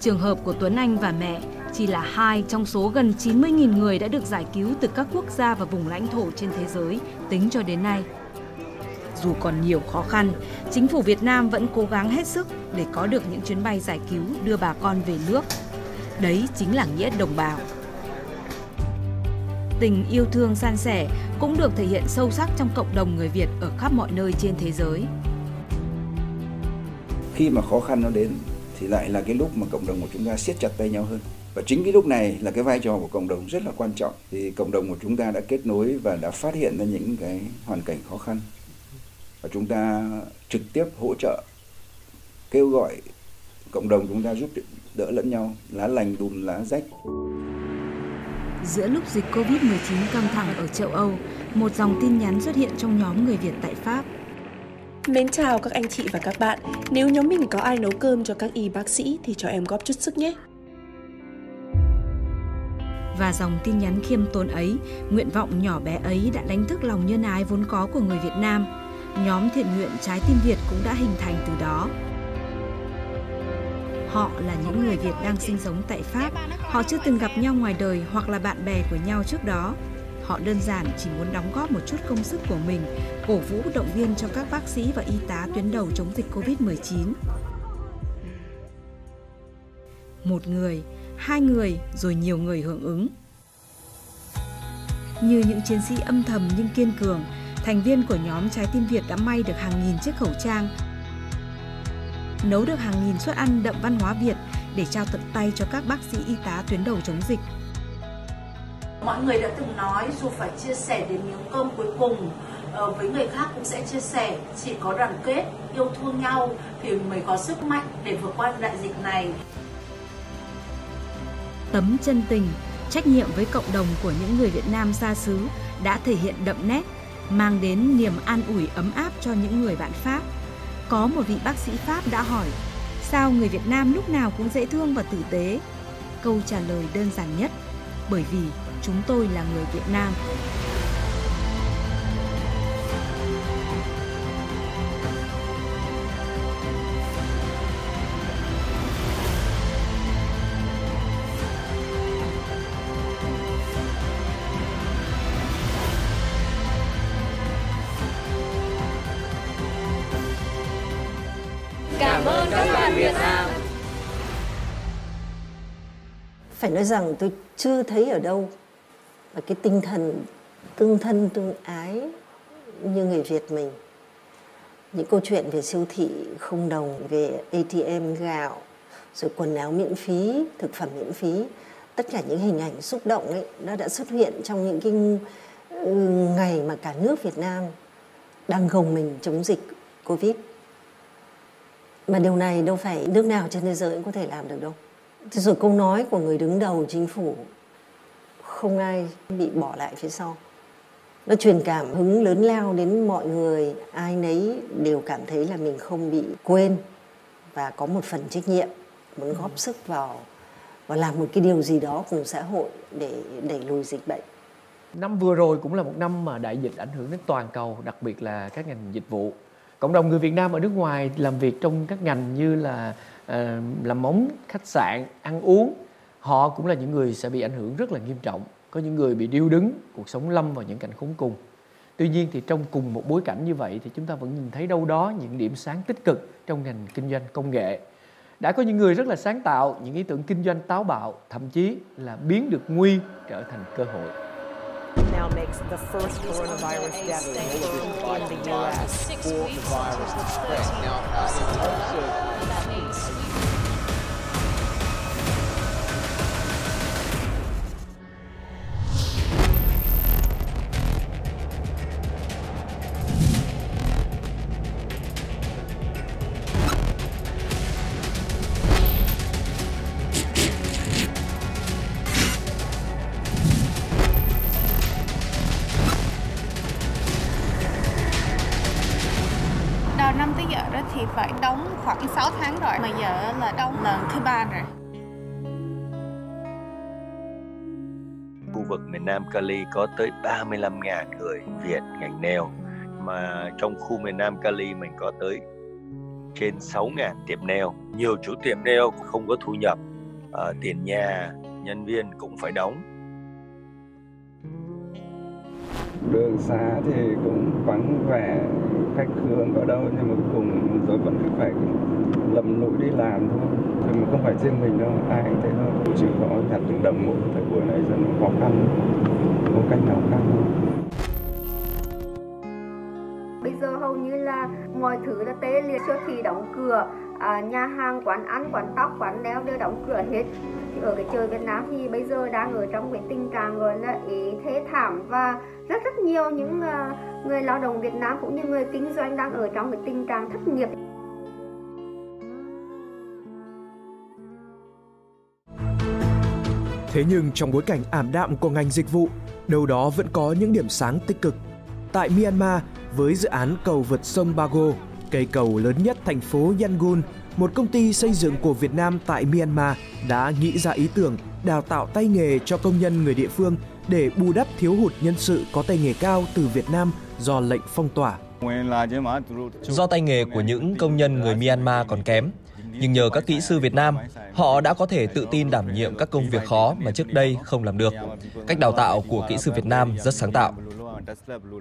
Trường hợp của Tuấn Anh và mẹ chỉ là hai trong số gần 90.000 người đã được giải cứu từ các quốc gia và vùng lãnh thổ trên thế giới tính cho đến nay. dù còn nhiều khó khăn, chính phủ Việt Nam vẫn cố gắng hết sức để có được những chuyến bay giải cứu đưa bà con về nước. Đấy chính là nghĩa đồng bào. Tình yêu thương san sẻ cũng được thể hiện sâu sắc trong cộng đồng người Việt ở khắp mọi nơi trên thế giới. Khi mà khó khăn nó đến thì lại là cái lúc mà cộng đồng của chúng ta siết chặt tay nhau hơn và chính cái lúc này là cái vai trò của cộng đồng rất là quan trọng thì cộng đồng của chúng ta đã kết nối và đã phát hiện ra những cái hoàn cảnh khó khăn và chúng ta trực tiếp hỗ trợ kêu gọi cộng đồng chúng ta giúp đỡ lẫn nhau lá lành đùm lá rách Giữa lúc dịch Covid-19 căng thẳng ở châu Âu, một dòng tin nhắn xuất hiện trong nhóm người Việt tại Pháp. Mến chào các anh chị và các bạn. Nếu nhóm mình có ai nấu cơm cho các y bác sĩ thì cho em góp chút sức nhé. Và dòng tin nhắn khiêm tốn ấy, nguyện vọng nhỏ bé ấy đã đánh thức lòng nhân ái vốn có của người Việt Nam. Nhóm thiện nguyện Trái tim Việt cũng đã hình thành từ đó. Họ là những người Việt đang sinh sống tại Pháp. Họ chưa từng gặp nhau ngoài đời hoặc là bạn bè của nhau trước đó. Họ đơn giản chỉ muốn đóng góp một chút công sức của mình, cổ vũ động viên cho các bác sĩ và y tá tuyến đầu chống dịch Covid-19. Một người, hai người rồi nhiều người hưởng ứng. Như những chiến sĩ âm thầm nhưng kiên cường, thành viên của nhóm Trái tim Việt đã may được hàng nghìn chiếc khẩu trang, nấu được hàng nghìn suất ăn đậm văn hóa Việt để trao tận tay cho các bác sĩ y tá tuyến đầu chống dịch. Mọi người đã từng nói dù phải chia sẻ đến miếng cơm cuối cùng ờ, với người khác cũng sẽ chia sẻ, chỉ có đoàn kết, yêu thương nhau thì mới có sức mạnh để vượt qua đại dịch này. Tấm chân tình, trách nhiệm với cộng đồng của những người Việt Nam xa xứ đã thể hiện đậm nét, mang đến niềm an ủi ấm áp cho những người bạn Pháp. Có một vị bác sĩ Pháp đã hỏi, sao người Việt Nam lúc nào cũng dễ thương và tử tế? Câu trả lời đơn giản nhất, bởi vì chúng tôi là người Việt Nam. Phải nói rằng tôi chưa thấy ở đâu mà cái tinh thần tương thân tương ái như người Việt mình. Những câu chuyện về siêu thị không đồng, về ATM gạo, rồi quần áo miễn phí, thực phẩm miễn phí, tất cả những hình ảnh xúc động ấy nó đã xuất hiện trong những cái ừ, ngày mà cả nước Việt Nam đang gồng mình chống dịch Covid. Mà điều này đâu phải nước nào trên thế giới cũng có thể làm được đâu. Thế rồi câu nói của người đứng đầu chính phủ không ai bị bỏ lại phía sau. Nó truyền cảm hứng lớn lao đến mọi người, ai nấy đều cảm thấy là mình không bị quên và có một phần trách nhiệm muốn góp sức vào và làm một cái điều gì đó cùng xã hội để đẩy lùi dịch bệnh. Năm vừa rồi cũng là một năm mà đại dịch ảnh hưởng đến toàn cầu, đặc biệt là các ngành dịch vụ. Cộng đồng người Việt Nam ở nước ngoài làm việc trong các ngành như là làm móng, khách sạn, ăn uống, họ cũng là những người sẽ bị ảnh hưởng rất là nghiêm trọng. Có những người bị điêu đứng, cuộc sống lâm vào những cảnh khốn cùng. Tuy nhiên thì trong cùng một bối cảnh như vậy thì chúng ta vẫn nhìn thấy đâu đó những điểm sáng tích cực trong ngành kinh doanh công nghệ. Đã có những người rất là sáng tạo, những ý tưởng kinh doanh táo bạo, thậm chí là biến được nguy trở thành cơ hội. now makes the first coronavirus death in the U.S. vực miền Nam Cali có tới 35.000 người Việt ngành nail mà trong khu miền Nam Cali mình có tới trên 6.000 tiệm nail. Nhiều chủ tiệm nail không có thu nhập, à, tiền nhà, nhân viên cũng phải đóng. Đường đường xá thì cũng vắng vẻ khách hướng vào đâu nhưng mà cuối cùng rồi vẫn cứ phải lầm lũi đi làm thôi. Nhưng mà không phải riêng mình đâu ai cũng thế thôi. Chỉ có nhặt từng đồng một thời buổi này rất là khó khăn. Không cách nào khác bây giờ hầu như là mọi thứ là tê liệt siêu thị đóng cửa à, nhà hàng quán ăn quán tóc quán nail đều đóng cửa hết. Ở cái trời Việt Nam thì bây giờ đang ở trong cái tình trạng gọi là ý thế thảm và rất rất nhiều những ờ, người lao động Việt Nam cũng như người kinh doanh đang ở trong cái tình trạng thất nghiệp Thế nhưng trong bối cảnh ảm đạm của ngành dịch vụ, đâu đó vẫn có những điểm sáng tích cực. Tại Myanmar, với dự án cầu vượt sông Bago, cây cầu lớn nhất thành phố Yangon, một công ty xây dựng của Việt Nam tại Myanmar đã nghĩ ra ý tưởng đào tạo tay nghề cho công nhân người địa phương để bù đắp thiếu hụt nhân sự có tay nghề cao từ Việt Nam do lệnh phong tỏa. Do tay nghề của những công nhân người Myanmar còn kém, nhưng nhờ các kỹ sư Việt Nam, họ đã có thể tự tin đảm nhiệm các công việc khó mà trước đây không làm được. Cách đào tạo của kỹ sư Việt Nam rất sáng tạo.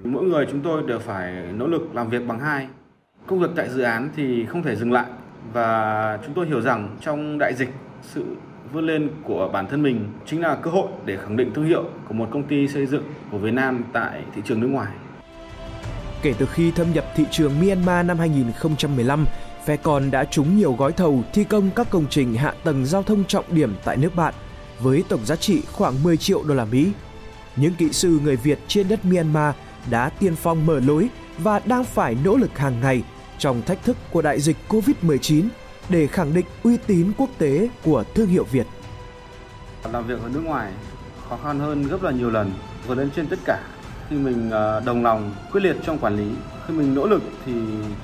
Mỗi người chúng tôi đều phải nỗ lực làm việc bằng hai. Công việc tại dự án thì không thể dừng lại và chúng tôi hiểu rằng trong đại dịch sự vươn lên của bản thân mình chính là cơ hội để khẳng định thương hiệu của một công ty xây dựng của Việt Nam tại thị trường nước ngoài. Kể từ khi thâm nhập thị trường Myanmar năm 2015, Fecon đã trúng nhiều gói thầu thi công các công trình hạ tầng giao thông trọng điểm tại nước bạn với tổng giá trị khoảng 10 triệu đô la Mỹ. Những kỹ sư người Việt trên đất Myanmar đã tiên phong mở lối và đang phải nỗ lực hàng ngày trong thách thức của đại dịch Covid-19 để khẳng định uy tín quốc tế của thương hiệu Việt. Làm việc ở nước ngoài khó khăn hơn gấp là nhiều lần, vượt lên trên tất cả. Khi mình ờ, đồng lòng quyết liệt trong quản lý khi mình nỗ lực thì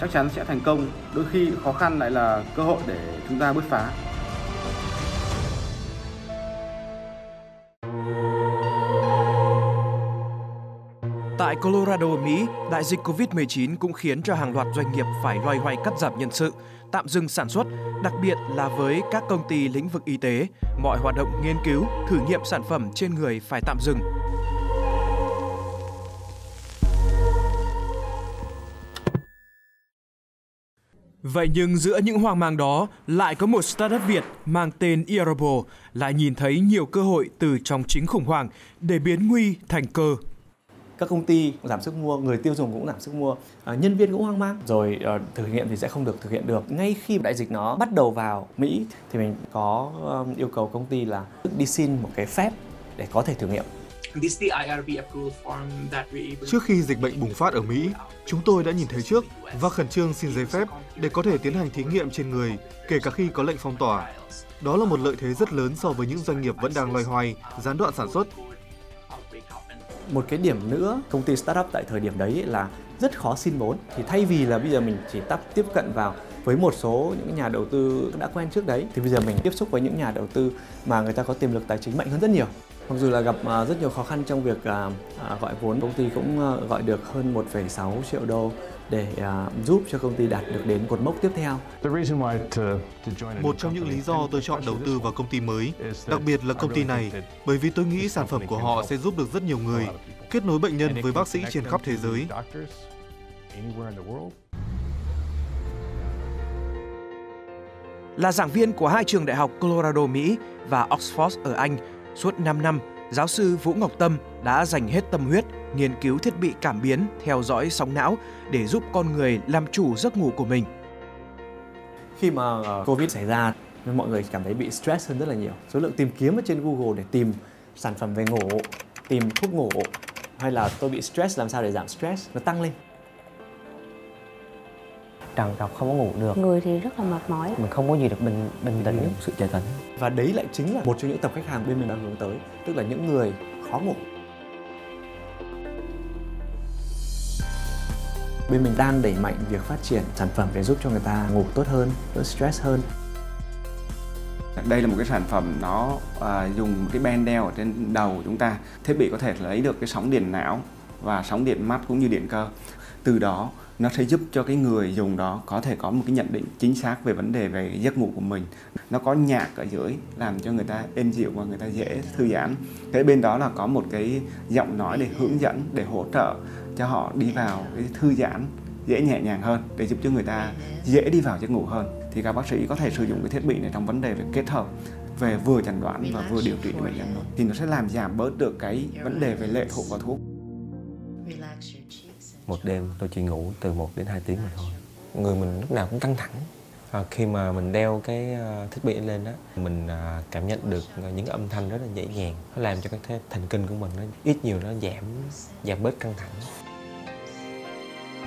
chắc chắn sẽ thành công. Đôi khi khó khăn lại là cơ hội để chúng ta bứt phá. Tại Colorado, Mỹ, đại dịch COVID-19 cũng khiến cho hàng loạt doanh nghiệp phải loay hoay cắt giảm nhân sự, tạm dừng sản xuất, đặc biệt là với các công ty lĩnh vực y tế, mọi hoạt động nghiên cứu, thử nghiệm sản phẩm trên người phải tạm dừng Vậy nhưng giữa những hoang mang đó lại có một startup Việt mang tên Earable lại nhìn thấy nhiều cơ hội từ trong chính khủng hoảng để biến nguy thành cơ. Các công ty giảm sức mua, người tiêu dùng cũng giảm sức mua, à, nhân viên cũng hoang mang. Rồi uh, thử nghiệm thì sẽ không được thực hiện được. Ngay khi đại dịch nó bắt đầu vào Mỹ thì mình có um, yêu cầu công ty là đi xin một cái phép để có thể thử nghiệm Trước khi dịch bệnh bùng phát ở Mỹ, chúng tôi đã nhìn thấy trước và khẩn trương xin giấy phép để có thể tiến hành thí nghiệm trên người, kể cả khi có lệnh phong tỏa. Đó là một lợi thế rất lớn so với những doanh nghiệp vẫn đang loay hoay, gián đoạn sản xuất. Một cái điểm nữa, công ty startup tại thời điểm đấy là rất khó xin vốn. Thì thay vì là bây giờ mình chỉ tắp tiếp cận vào với một số những nhà đầu tư đã quen trước đấy, thì bây giờ mình tiếp xúc với những nhà đầu tư mà người ta có tiềm lực tài chính mạnh hơn rất nhiều. Mặc dù là gặp à, rất nhiều khó khăn trong việc à, à, gọi vốn, công ty cũng gọi được hơn 1,6 triệu đô để giúp cho công ty đạt được đến cột mốc tiếp theo. Một trong những lý do tôi chọn đầu tư vào công ty mới, đặc biệt là công ty này, bởi vì tôi nghĩ sản phẩm của họ sẽ giúp được rất nhiều người, kết nối bệnh nhân với bác sĩ trên khắp thế giới. Là giảng viên của hai trường đại học Colorado Mỹ và Oxford ở Anh, Suốt 5 năm, giáo sư Vũ Ngọc Tâm đã dành hết tâm huyết nghiên cứu thiết bị cảm biến theo dõi sóng não để giúp con người làm chủ giấc ngủ của mình. Khi mà ờ, Covid xảy ra, mọi người cảm thấy bị stress hơn rất là nhiều. Số lượng tìm kiếm ở trên Google để tìm sản phẩm về ngủ, tìm thuốc ngủ hay là tôi bị stress làm sao để giảm stress nó tăng lên. Trằn trọc không có ngủ được. Người thì rất là mệt mỏi. Mình không có gì được bình bình tĩnh. Sự trầm tĩnh và đấy lại chính là một trong những tập khách hàng bên mình đang hướng tới tức là những người khó ngủ bên mình đang đẩy mạnh việc phát triển sản phẩm để giúp cho người ta ngủ tốt hơn đỡ stress hơn. Đây là một cái sản phẩm nó à, dùng cái band đeo ở trên đầu của chúng ta. Thiết bị có thể lấy được cái sóng điện não và sóng điện mắt cũng như điện cơ. Từ đó nó sẽ giúp cho cái người dùng đó có thể có một cái nhận định chính xác về vấn đề về giấc ngủ của mình. Nó có nhạc ở dưới làm cho người ta êm dịu và người ta dễ thư giãn. Thế bên đó là có một cái giọng nói để hướng dẫn để hỗ trợ cho họ đi vào cái thư giãn dễ nhẹ nhàng hơn để giúp cho người ta dễ đi vào giấc ngủ hơn. Thì các bác sĩ có thể sử dụng cái thiết bị này trong vấn đề về kết hợp về vừa chẩn đoán và vừa điều trị cho bệnh nhân luôn thì nó sẽ làm giảm bớt được cái vấn đề về lệ thuộc vào thuốc. Một đêm tôi chỉ ngủ từ 1 đến 2 tiếng mà thôi. Người mình lúc nào cũng căng thẳng à, khi mà mình đeo cái à, thiết bị lên đó mình à, cảm nhận được những âm thanh rất là nhẹ nhàng nó làm cho cái thần kinh của mình nó ít nhiều nó giảm giảm bớt căng thẳng.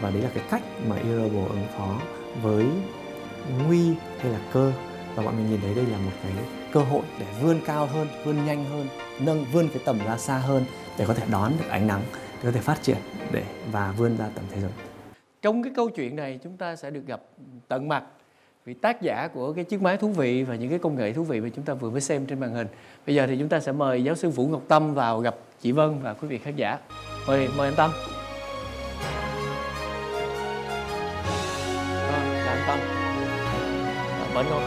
Và đấy là cái cách mà Earable ứng phó với nguy hay là cơ. Và bọn mình nhìn thấy đây là một cái cơ hội để vươn cao hơn, vươn nhanh hơn, nâng vươn cái tầm ra xa hơn để có thể đón được ánh nắng, để có thể phát triển để và vươn ra tầm thế giới. Trong cái câu chuyện này chúng ta sẽ được gặp tận mặt vị tác giả của cái chiếc máy thú vị và những cái công nghệ thú vị mà chúng ta vừa mới xem trên màn hình. Bây giờ thì chúng ta sẽ mời giáo sư Vũ Ngọc Tâm vào gặp chị Vân và quý vị khán giả. Mời mời anh Tâm. Tâm Bệnh không?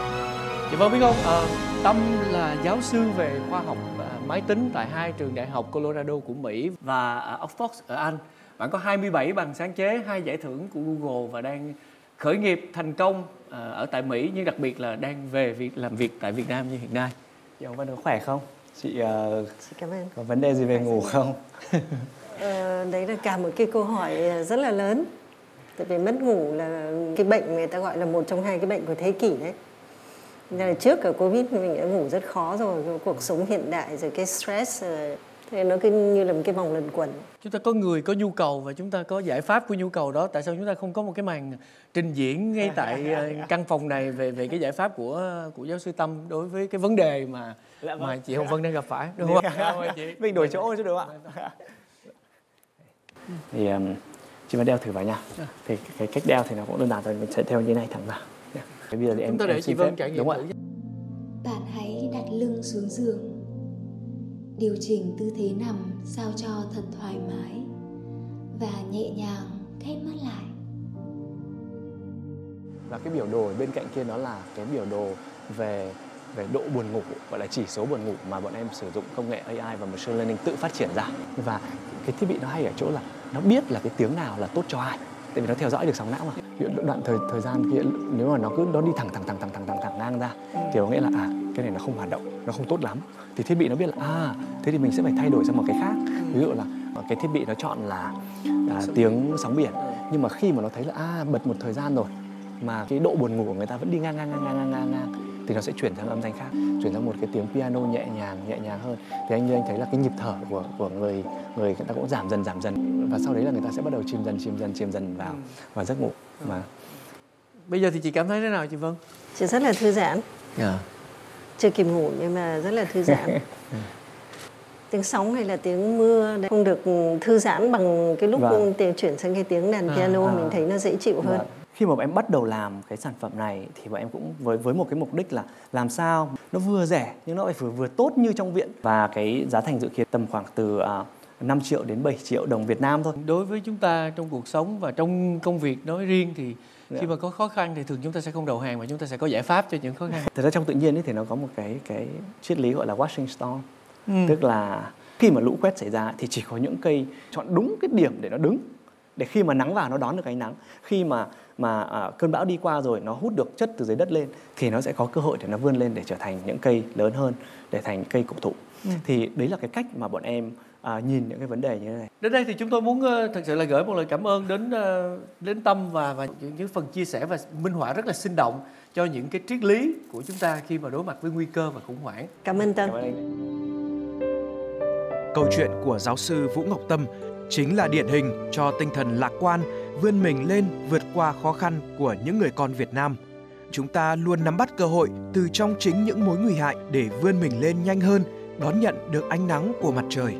Chị Vân biết không, à, Tâm là giáo sư về khoa học à, máy tính tại hai trường đại học Colorado của Mỹ và à, Oxford ở Anh. Bạn có 27 bằng sáng chế, hai giải thưởng của Google và đang khởi nghiệp thành công à, ở tại Mỹ nhưng đặc biệt là đang về việc làm việc tại Việt Nam như hiện nay. Chị Hồng Vân có khỏe không? Chị, uh, chị cảm ơn. Có vấn đề gì về ngủ không? ờ, đấy là cả một cái câu hỏi rất là lớn tại vì mất ngủ là cái bệnh người ta gọi là một trong hai cái bệnh của thế kỷ đấy nên là trước cả covid mình đã ngủ rất khó rồi cuộc sống hiện đại rồi cái stress thì nó cứ như là một cái vòng luẩn quẩn. Chúng ta có người có nhu cầu và chúng ta có giải pháp của nhu cầu đó. Tại sao chúng ta không có một cái màn trình diễn ngay tại ờ, căn phòng này về về cái giải pháp của của giáo sư tâm đối với cái vấn đề mà dạ vâng. mà chị hồng vân đang gặp phải đúng không chị. Mình đổi chỗ chứ đúng không ạ? Thì um, chị mới đeo thử vào nha. À. thì cái cách đeo thì nó cũng đơn giản rồi mình sẽ theo như này thẳng vào. Bây giờ thì em chúng ta để chị Vân trải nghiệm đúng không bạn hãy đặt lưng xuống giường điều chỉnh tư thế nằm sao cho thật thoải mái và nhẹ nhàng khép mắt lại. Và cái biểu đồ bên cạnh kia đó là cái biểu đồ về về độ buồn ngủ, gọi là chỉ số buồn ngủ mà bọn em sử dụng công nghệ AI và machine learning tự phát triển ra. Và cái thiết bị nó hay ở chỗ là nó biết là cái tiếng nào là tốt cho ai tại vì nó theo dõi được sóng não mà. Đoạn thời thời gian kia nếu mà nó cứ nó đi thẳng thẳng thẳng thẳng thẳng thẳng thẳng ngang ra thì có nghĩa là à cái này nó không hoạt động nó không tốt lắm. Thì thiết bị nó biết là à thế thì mình sẽ phải thay đổi sang một cái khác. Ví dụ là ờ, cái thiết bị nó chọn là à, tiếng sóng biển. Nhưng mà khi mà nó thấy là à bật một thời gian rồi mà cái độ buồn ngủ của người ta vẫn đi ngang ngang ngang ngang ngang ngang thì nó sẽ chuyển sang âm thanh khác chuyển sang một cái tiếng piano nhẹ nhàng nhẹ nhàng hơn. Thì anh như anh thấy là cái nhịp thở của của người người người ta cũng giảm dần giảm dần. Và sau đấy là người ta sẽ bắt đầu chìm dần chìm dần chìm dần vào vào giấc ngủ mà. Bây giờ thì chị cảm thấy thế nào chị Vân? Chị rất là thư giãn. Yeah. chưa kịp ngủ nhưng mà rất là thư giãn. Tiếng sóng hay là tiếng mưa không được thư giãn bằng cái lúc vâng. tiếng chuyển sang cái tiếng đàn piano à, à. mình thấy nó dễ chịu hơn. Vâng khi mà em bắt đầu làm cái sản phẩm này thì bọn em cũng với với một cái mục đích là làm sao nó vừa rẻ nhưng nó phải vừa vừa tốt như trong viện và cái giá thành dự kiến tầm khoảng từ uh, à, 5 triệu đến 7 triệu đồng Việt Nam thôi. Đối với chúng ta trong cuộc sống và trong công việc nói riêng thì khi dạ. mà có khó khăn thì thường chúng ta sẽ không đầu hàng mà chúng ta sẽ có giải pháp cho những khó khăn. Thật ra trong tự nhiên ấy thì nó có một cái cái triết lý gọi là washing storm. Ừ. Tức là khi mà lũ quét xảy ra thì chỉ có những cây chọn đúng cái điểm để nó đứng để khi mà nắng vào nó đón được ánh nắng khi mà mà à, cơn bão đi qua rồi nó hút được chất từ dưới đất lên thì nó sẽ có cơ hội để nó vươn lên để trở thành những cây lớn hơn để thành cây cổ thụ ừ. thì đấy là cái cách mà bọn em à, nhìn những cái vấn đề như thế này. Đến đây thì chúng tôi muốn uh, thật sự là gửi một lời cảm ơn đến uh, đến Tâm và và những, những phần chia sẻ và minh họa rất là sinh động cho những cái triết lý của chúng ta khi mà đối mặt với nguy cơ và khủng hoảng. Cảm ơn Tâm. Cảm ơn Câu chuyện của giáo sư Vũ Ngọc Tâm chính là điển hình cho tinh thần lạc quan, vươn mình lên vượt qua khó khăn của những người con Việt Nam. Chúng ta luôn nắm bắt cơ hội từ trong chính những mối nguy hại để vươn mình lên nhanh hơn, đón nhận được ánh nắng của mặt trời.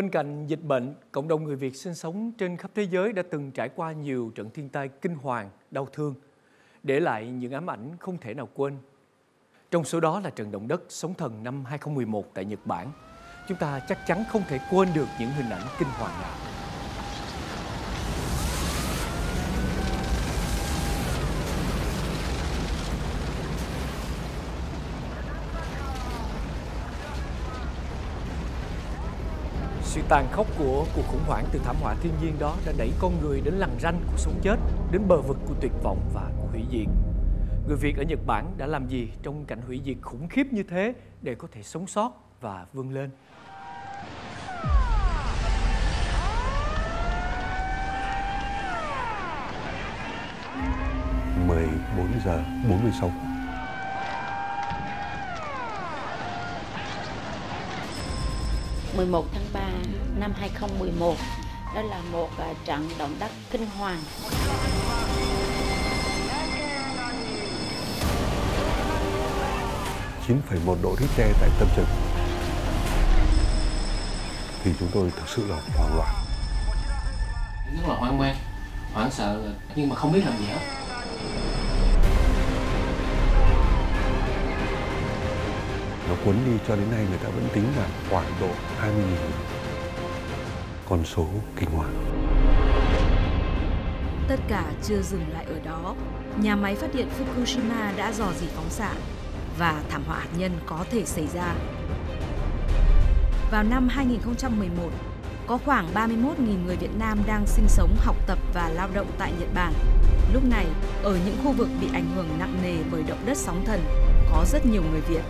Bên cạnh dịch bệnh, cộng đồng người Việt sinh sống trên khắp thế giới đã từng trải qua nhiều trận thiên tai kinh hoàng, đau thương, để lại những ám ảnh không thể nào quên. Trong số đó là trận động đất sóng thần năm 2011 tại Nhật Bản. Chúng ta chắc chắn không thể quên được những hình ảnh kinh hoàng này. Sự tàn khốc của cuộc khủng hoảng từ thảm họa thiên nhiên đó đã đẩy con người đến lằn ranh của sống chết, đến bờ vực của tuyệt vọng và của hủy diệt. Người Việt ở Nhật Bản đã làm gì trong cảnh hủy diệt khủng khiếp như thế để có thể sống sót và vươn lên? mười bốn giờ 46 phút. Mười một tháng 3 năm 2011 đó là một à, trận động đất kinh hoàng. chín phẩy một độ Richter tại tâm trực. Thì chúng tôi thực sự là hoảng loạn. rất là hoang mang hoảng sợ nhưng mà không biết làm gì hết Nó cuốn đi cho đến nay người ta vẫn tính là khoảng độ 20.000 người. Con số kinh hoàng. Tất cả chưa dừng lại ở đó. Nhà máy phát điện Fukushima đã dò dỉ phóng xạ và thảm họa hạt nhân có thể xảy ra. Vào năm 2011, có khoảng 31.000 người Việt Nam đang sinh sống, học tập và lao động tại Nhật Bản. Lúc này, ở những khu vực bị ảnh hưởng nặng nề bởi động đất sóng thần, có rất nhiều người Việt.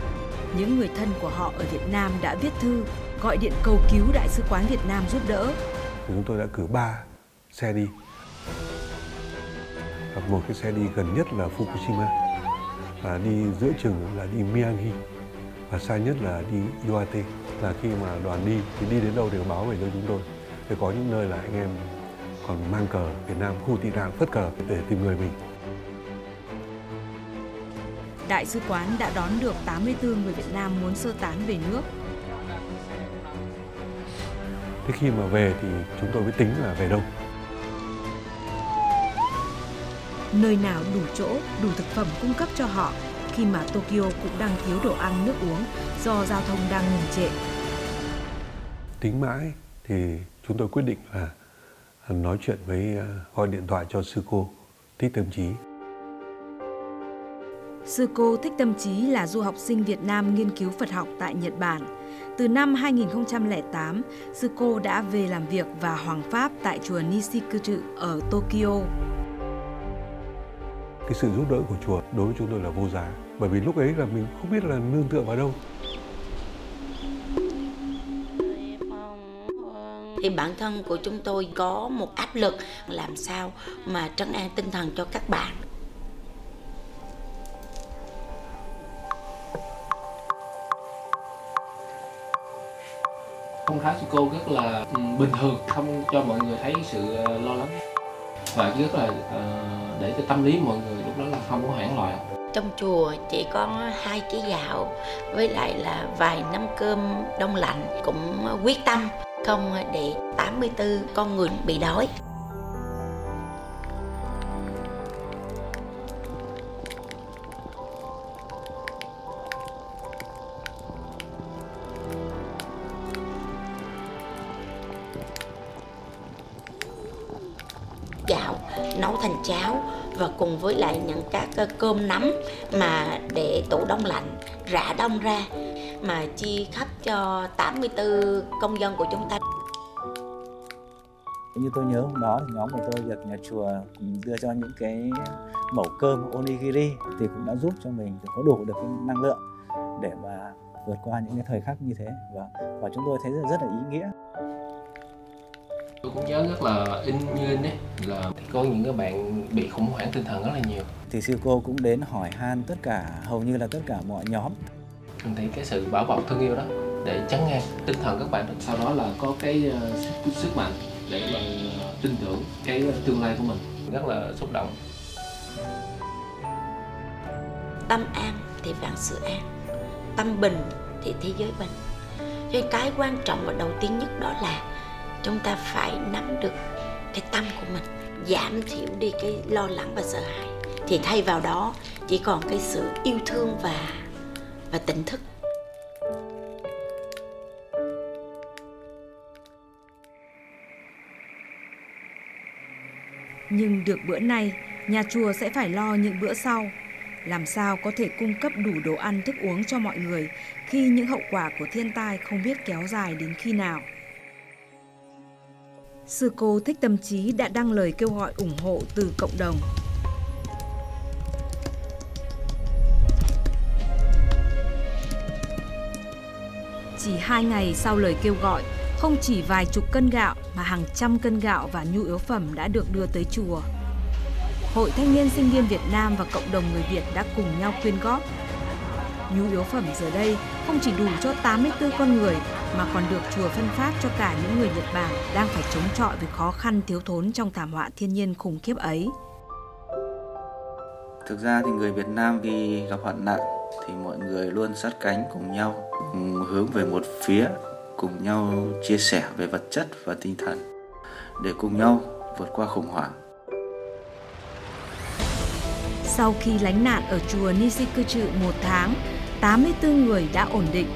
Những người thân của họ ở Việt Nam đã viết thư, gọi điện cầu cứu Đại sứ quán Việt Nam giúp đỡ. Chúng tôi đã cử 3 xe đi. Và một cái xe đi gần nhất là Fukushima. Và đi giữa chừng là đi Miyagi và xa nhất là đi Iwate là khi mà đoàn đi thì đi đến đâu đều báo về cho chúng tôi. Để có những nơi là anh em còn mang cờ Việt Nam khu tị nạn phất cờ để tìm người mình. Đại sứ quán đã đón được 84 người Việt Nam muốn sơ tán về nước. thế khi mà về thì chúng tôi mới tính là về đâu Nơi nào đủ chỗ, đủ thực phẩm cung cấp cho họ khi mà Tokyo cũng đang thiếu đồ ăn, nước uống do giao thông đang ngừng trệ. tính mãi thì chúng tôi quyết định là nói chuyện với ờ, gọi điện thoại cho sư cô thích tâm trí Sư cô Thích Tâm Trí là du học sinh Việt Nam nghiên cứu Phật học tại Nhật Bản. Từ năm 2008, sư cô đã về làm việc và hoàng pháp tại chùa Nishikutsu ở Tokyo. cái sự giúp đỡ của chùa đối với chúng tôi là vô giá bởi vì lúc ấy là mình không biết là nương tựa vào đâu thì bản thân của chúng tôi có một áp lực làm sao mà trấn an tinh thần cho các bạn phong thái của cô rất là ừ, bình thường, không cho mọi người thấy sự ờ, lo lắng. Và rất là ờ, để cho tâm lý mọi người lúc đó là không có hoảng loạn. Trong chùa chỉ có hai cái gạo với lại là vài nắm cơm đông lạnh cũng quyết tâm không để 84 con người bị đói. Với lại những các cơm nắm mà để tủ đông lạnh rã đông ra mà chia khắp cho 84 công dân của chúng ta. Như tôi nhớ hôm đó thì nhóm của tôi được nhà chùa đưa cho những cái mẩu cơm onigiri thì cũng đã giúp cho mình có đủ được cái năng lượng để mà vượt qua những cái thời khắc như thế. Và và chúng tôi thấy rất, rất là ý nghĩa tôi cũng nhớ rất là in như in đấy là có những cái bạn bị khủng hoảng tinh thần rất là nhiều. Thì sư cô cũng đến hỏi han tất cả hầu như là tất cả mọi nhóm. Mình thấy cái sự bảo bọc thương yêu đó để chấn ngang tinh thần các bạn sau đó là có cái ờ, sức, sức mạnh để mà ờ, tin tưởng cái tương lai của mình. Rất là xúc động. Tâm an thì vạn sự an tâm bình thì thế giới bình. Nên cái quan trọng và đầu tiên nhất đó là chúng ta phải nắm được cái tâm của mình giảm thiểu đi cái lo lắng và sợ hãi thì thay vào đó chỉ còn cái sự yêu thương và và tỉnh thức Nhưng được bữa nay, nhà chùa sẽ phải lo những bữa sau. Làm sao có thể cung cấp đủ đồ ăn thức uống cho mọi người khi những hậu quả của thiên tai không biết kéo dài đến khi nào. Sư cô Thích Tâm Trí đã đăng lời kêu gọi ủng hộ từ cộng đồng. Chỉ hai ngày sau lời kêu gọi, không chỉ vài chục cân gạo mà hàng trăm cân gạo và nhu yếu phẩm đã được đưa tới chùa. Hội Thanh niên Sinh viên Việt Nam và cộng đồng người Việt đã cùng nhau quyên góp. Nhu yếu phẩm giờ đây không chỉ đủ cho 84 con người mà còn được chùa phân phát cho cả những người Nhật Bản đang phải chống chọi với khó khăn thiếu thốn trong thảm họa thiên nhiên khủng khiếp ấy. Thực ra thì người Việt Nam khi gặp hoạn nạn thì mọi người luôn sát cánh cùng nhau hướng về một phía cùng nhau chia sẻ về vật chất và tinh thần để cùng nhau vượt qua khủng hoảng. Sau khi lánh nạn ở chùa Nishikuchu một tháng, 84 người đã ổn định.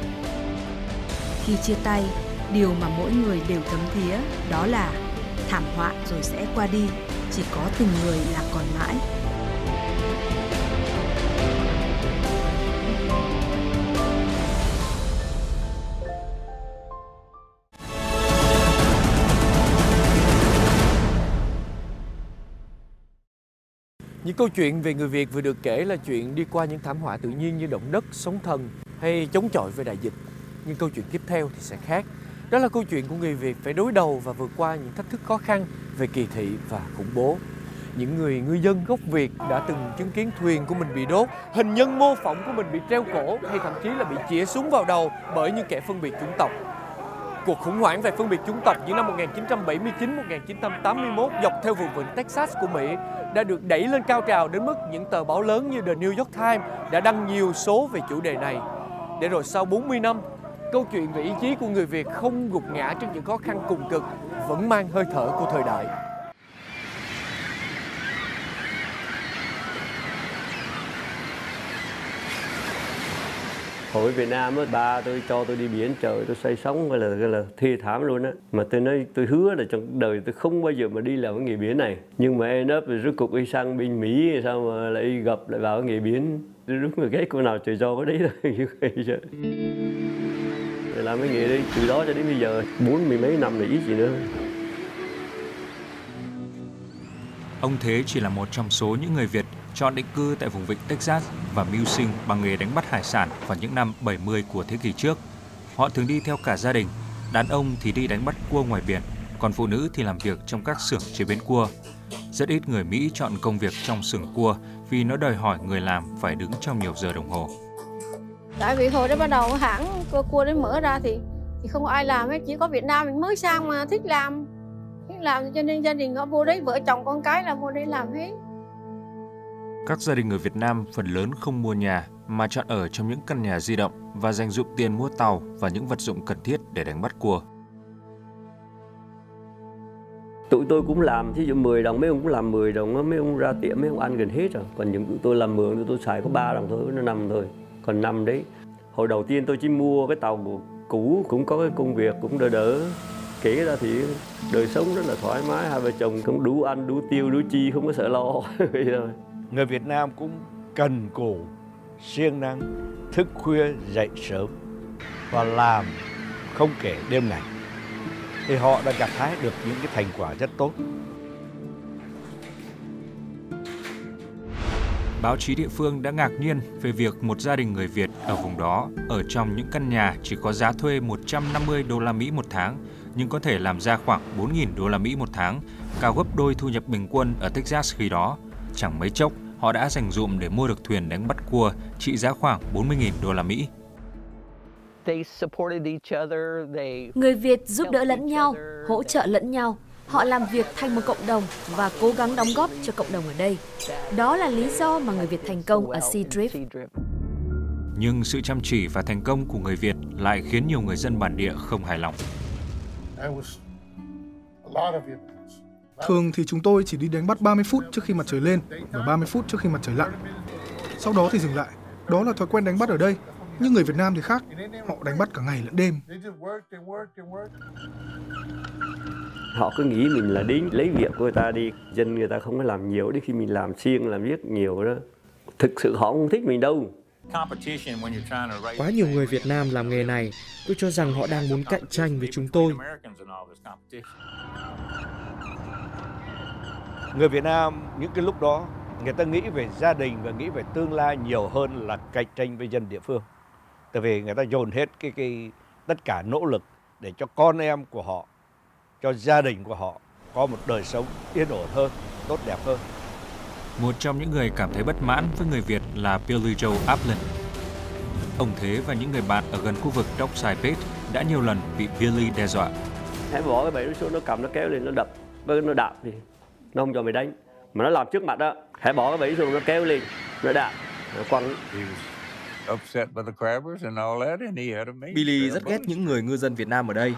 Khi chia tay, điều mà mỗi người đều thấm thía đó là thảm họa rồi sẽ qua đi, chỉ có từng người là còn mãi. Những câu chuyện về người Việt vừa được kể là chuyện đi qua những thảm họa tự nhiên như động đất, sóng thần hay chống chọi với đại dịch. Nhưng câu chuyện tiếp theo thì sẽ khác. Đó là câu chuyện của người Việt phải đối đầu và vượt qua những thách thức khó khăn về kỳ thị và khủng bố. Những người ngư dân gốc Việt đã từng chứng kiến thuyền của mình bị đốt, hình nhân mô phỏng của mình bị treo cổ hay thậm chí là bị chĩa súng vào đầu bởi những kẻ phân biệt chủng tộc. Cuộc khủng hoảng về phân biệt chủng tộc những năm 1979-1981 dọc theo vùng vịnh Texas của Mỹ đã được đẩy lên cao trào đến mức những tờ báo lớn như The New York Times đã đăng nhiều số về chủ đề này. Để rồi sau 40 năm, câu chuyện về ý chí của người Việt không gục ngã trước những khó khăn cùng cực vẫn mang hơi thở của thời đại. Hồi Việt Nam á, ba tôi cho tôi đi biển trời tôi say sóng gọi là gọi là thê thảm luôn á. Mà tôi nói tôi hứa là trong đời tôi không bao giờ mà đi làm cái nghề biển này. Nhưng mà end up rồi rốt cuộc đi sang bên Mỹ sao mà lại gặp lại vào cái nghề biển. Tôi đúng là ghét cô nào trời cho cái đấy thôi như vậy chứ. Làm cái nghề đi từ đó cho đến bây giờ bốn mươi mấy năm là ít gì nữa. Ông Thế chỉ là một trong số những người Việt chọn định cư tại vùng vịnh Texas và mưu sinh bằng nghề đánh bắt hải sản vào những năm 70 của thế kỷ trước. Họ thường đi theo cả gia đình, đàn ông thì đi đánh bắt cua ngoài biển, còn phụ nữ thì làm việc trong các xưởng chế biến cua. Rất ít người Mỹ chọn công việc trong xưởng cua vì nó đòi hỏi người làm phải đứng trong nhiều giờ đồng hồ. Tại vì hồi đó bắt đầu hãng cua, cua đến mở ra thì thì không có ai làm hết, chỉ có Việt Nam mình mới sang mà thích làm. Thích làm cho nên gia đình họ vô đấy, vợ chồng con cái là vô đấy làm hết. Các gia đình người Việt Nam phần lớn không mua nhà, mà chọn ở trong những căn nhà di động và dành dụng tiền mua tàu và những vật dụng cần thiết để đánh bắt cua. tụi tôi cũng làm, thí dụ 10 đồng, mấy ông cũng làm 10 đồng mấy ông ra tiệm, mấy ông ăn gần hết rồi. Còn những tụi tôi làm mượn, tụi tôi xài có 3 đồng thôi, nó nằm thôi, còn năm đấy. Hồi đầu tiên tôi chỉ mua cái tàu cũ, cũng có cái công việc, cũng đỡ đỡ, kể ra thì đời sống rất là thoải mái, hai vợ chồng cũng đủ ăn, đủ tiêu, đủ chi, không có sợ lo. Vậy thôi người Việt Nam cũng cần cù, siêng năng, thức khuya dậy sớm và làm không kể đêm ngày. Thì họ đã gặt hái được những cái thành quả rất tốt. Báo chí địa phương đã ngạc nhiên về việc một gia đình người Việt ở vùng đó ở trong những căn nhà chỉ có giá thuê 150 đô la Mỹ một tháng nhưng có thể làm ra khoảng 4.000 đô la Mỹ một tháng, cao gấp đôi thu nhập bình quân ở Texas khi đó. Chẳng mấy chốc, họ đã dành dụm để mua được thuyền đánh bắt cua trị giá khoảng 40.000 đô la Mỹ. Người Việt giúp đỡ lẫn nhau, hỗ trợ lẫn nhau. Họ làm việc thành một cộng đồng và cố gắng đóng góp cho cộng đồng ở đây. Đó là lý do mà người Việt thành công ở Sea Drift. Nhưng sự chăm chỉ và thành công của người Việt lại khiến nhiều người dân bản địa không hài lòng. Thường thì chúng tôi chỉ đi đánh bắt 30 phút trước khi mặt trời lên và 30 phút trước khi mặt trời lặn. Sau đó thì dừng lại. Đó là thói quen đánh bắt ở đây. Nhưng người Việt Nam thì khác, họ đánh bắt cả ngày lẫn đêm. họ cứ nghĩ mình là đến lấy việc của người ta đi dân người ta không có làm nhiều đến khi mình làm siêng làm viết nhiều đó thực sự họ không thích mình đâu Quá nhiều người Việt Nam làm nghề này, tôi cho rằng họ đang muốn cạnh tranh với chúng tôi. Người Việt Nam những cái lúc đó người ta nghĩ về gia đình và nghĩ về tương lai nhiều hơn là cạnh tranh với dân địa phương. Tại vì người ta dồn hết cái cái tất cả nỗ lực để cho con em của họ, cho gia đình của họ có một đời sống yên ổn hơn, tốt đẹp hơn. Một trong những người cảm thấy bất mãn với người Việt là Billy Joe Upland. Ông Thế và những người bạn ở gần khu vực Dockside Pit đã nhiều lần bị Billy đe dọa. hãy bỏ cái bẫy nó xuống nó cầm nó kéo lên nó đập với nó đạp thì nó không cho mày đánh. Mà nó làm trước mặt đó hãy bỏ cái bẫy xuống nó kéo lên. Nó đạp nó quăng. Billy rất ghét những người ngư dân Việt Nam ở đây.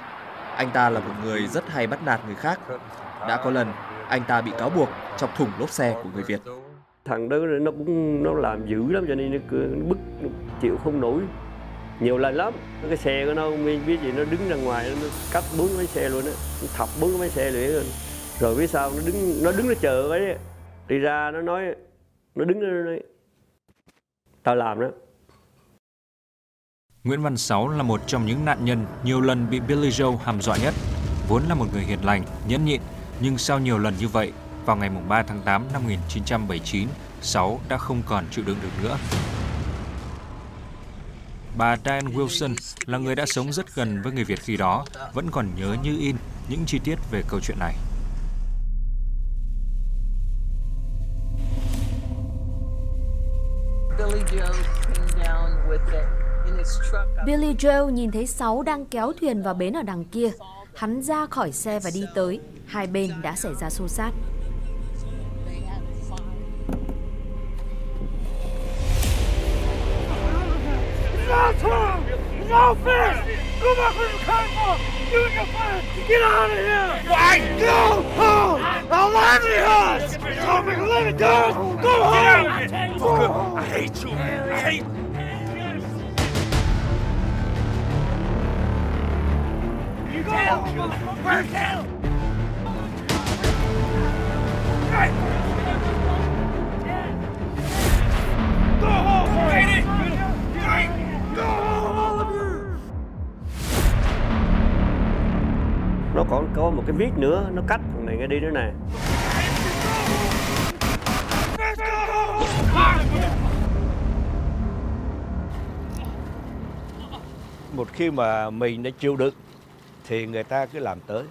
Anh ta là một người rất hay bắt nạt người khác. Đã có lần, anh ta bị cáo buộc chọc thủng lốp xe của người Việt. thằng đó nó cũng nó làm dữ lắm cho nên nó, cứ- nó bức nó chịu không nổi. Nhiều lần lắm cái xe của nó không biết gì nó đứng ra ngoài nó cắt bốn cái xe luôn á. Thọc bốn cái xe liền rồi biết sao nó đứng nó đứng nó chờ ấy đi ra nó nói nó đứng nó nói tao làm đó Nguyễn Văn Sáu là một trong những nạn nhân nhiều lần bị Billy Joe hàm dọa nhất. Vốn là một người hiền lành, nhẫn nhịn, nhưng sau nhiều lần như vậy, vào ngày 3 tháng 8 năm 1979, Sáu đã không còn chịu đựng được nữa. Bà Diane Wilson là người đã sống rất gần với người Việt khi đó, vẫn còn nhớ như in những chi tiết về câu chuyện này. Billy Joe nhìn thấy Sáu đang kéo thuyền vào bến ở đằng kia. Hắn ra khỏi xe và đi tới. Hai bên đã xảy ra xô xát. No time! No fish! Go back where you came from! You and your friends! Get out of here! I go home! Go home! Fucker! Hate you! I hate you! Nó còn có một cái viết nữa, nó cắt thằng này ngay đi nữa nè. Một khi mà mình đã chịu đựng thì người ta cứ làm tới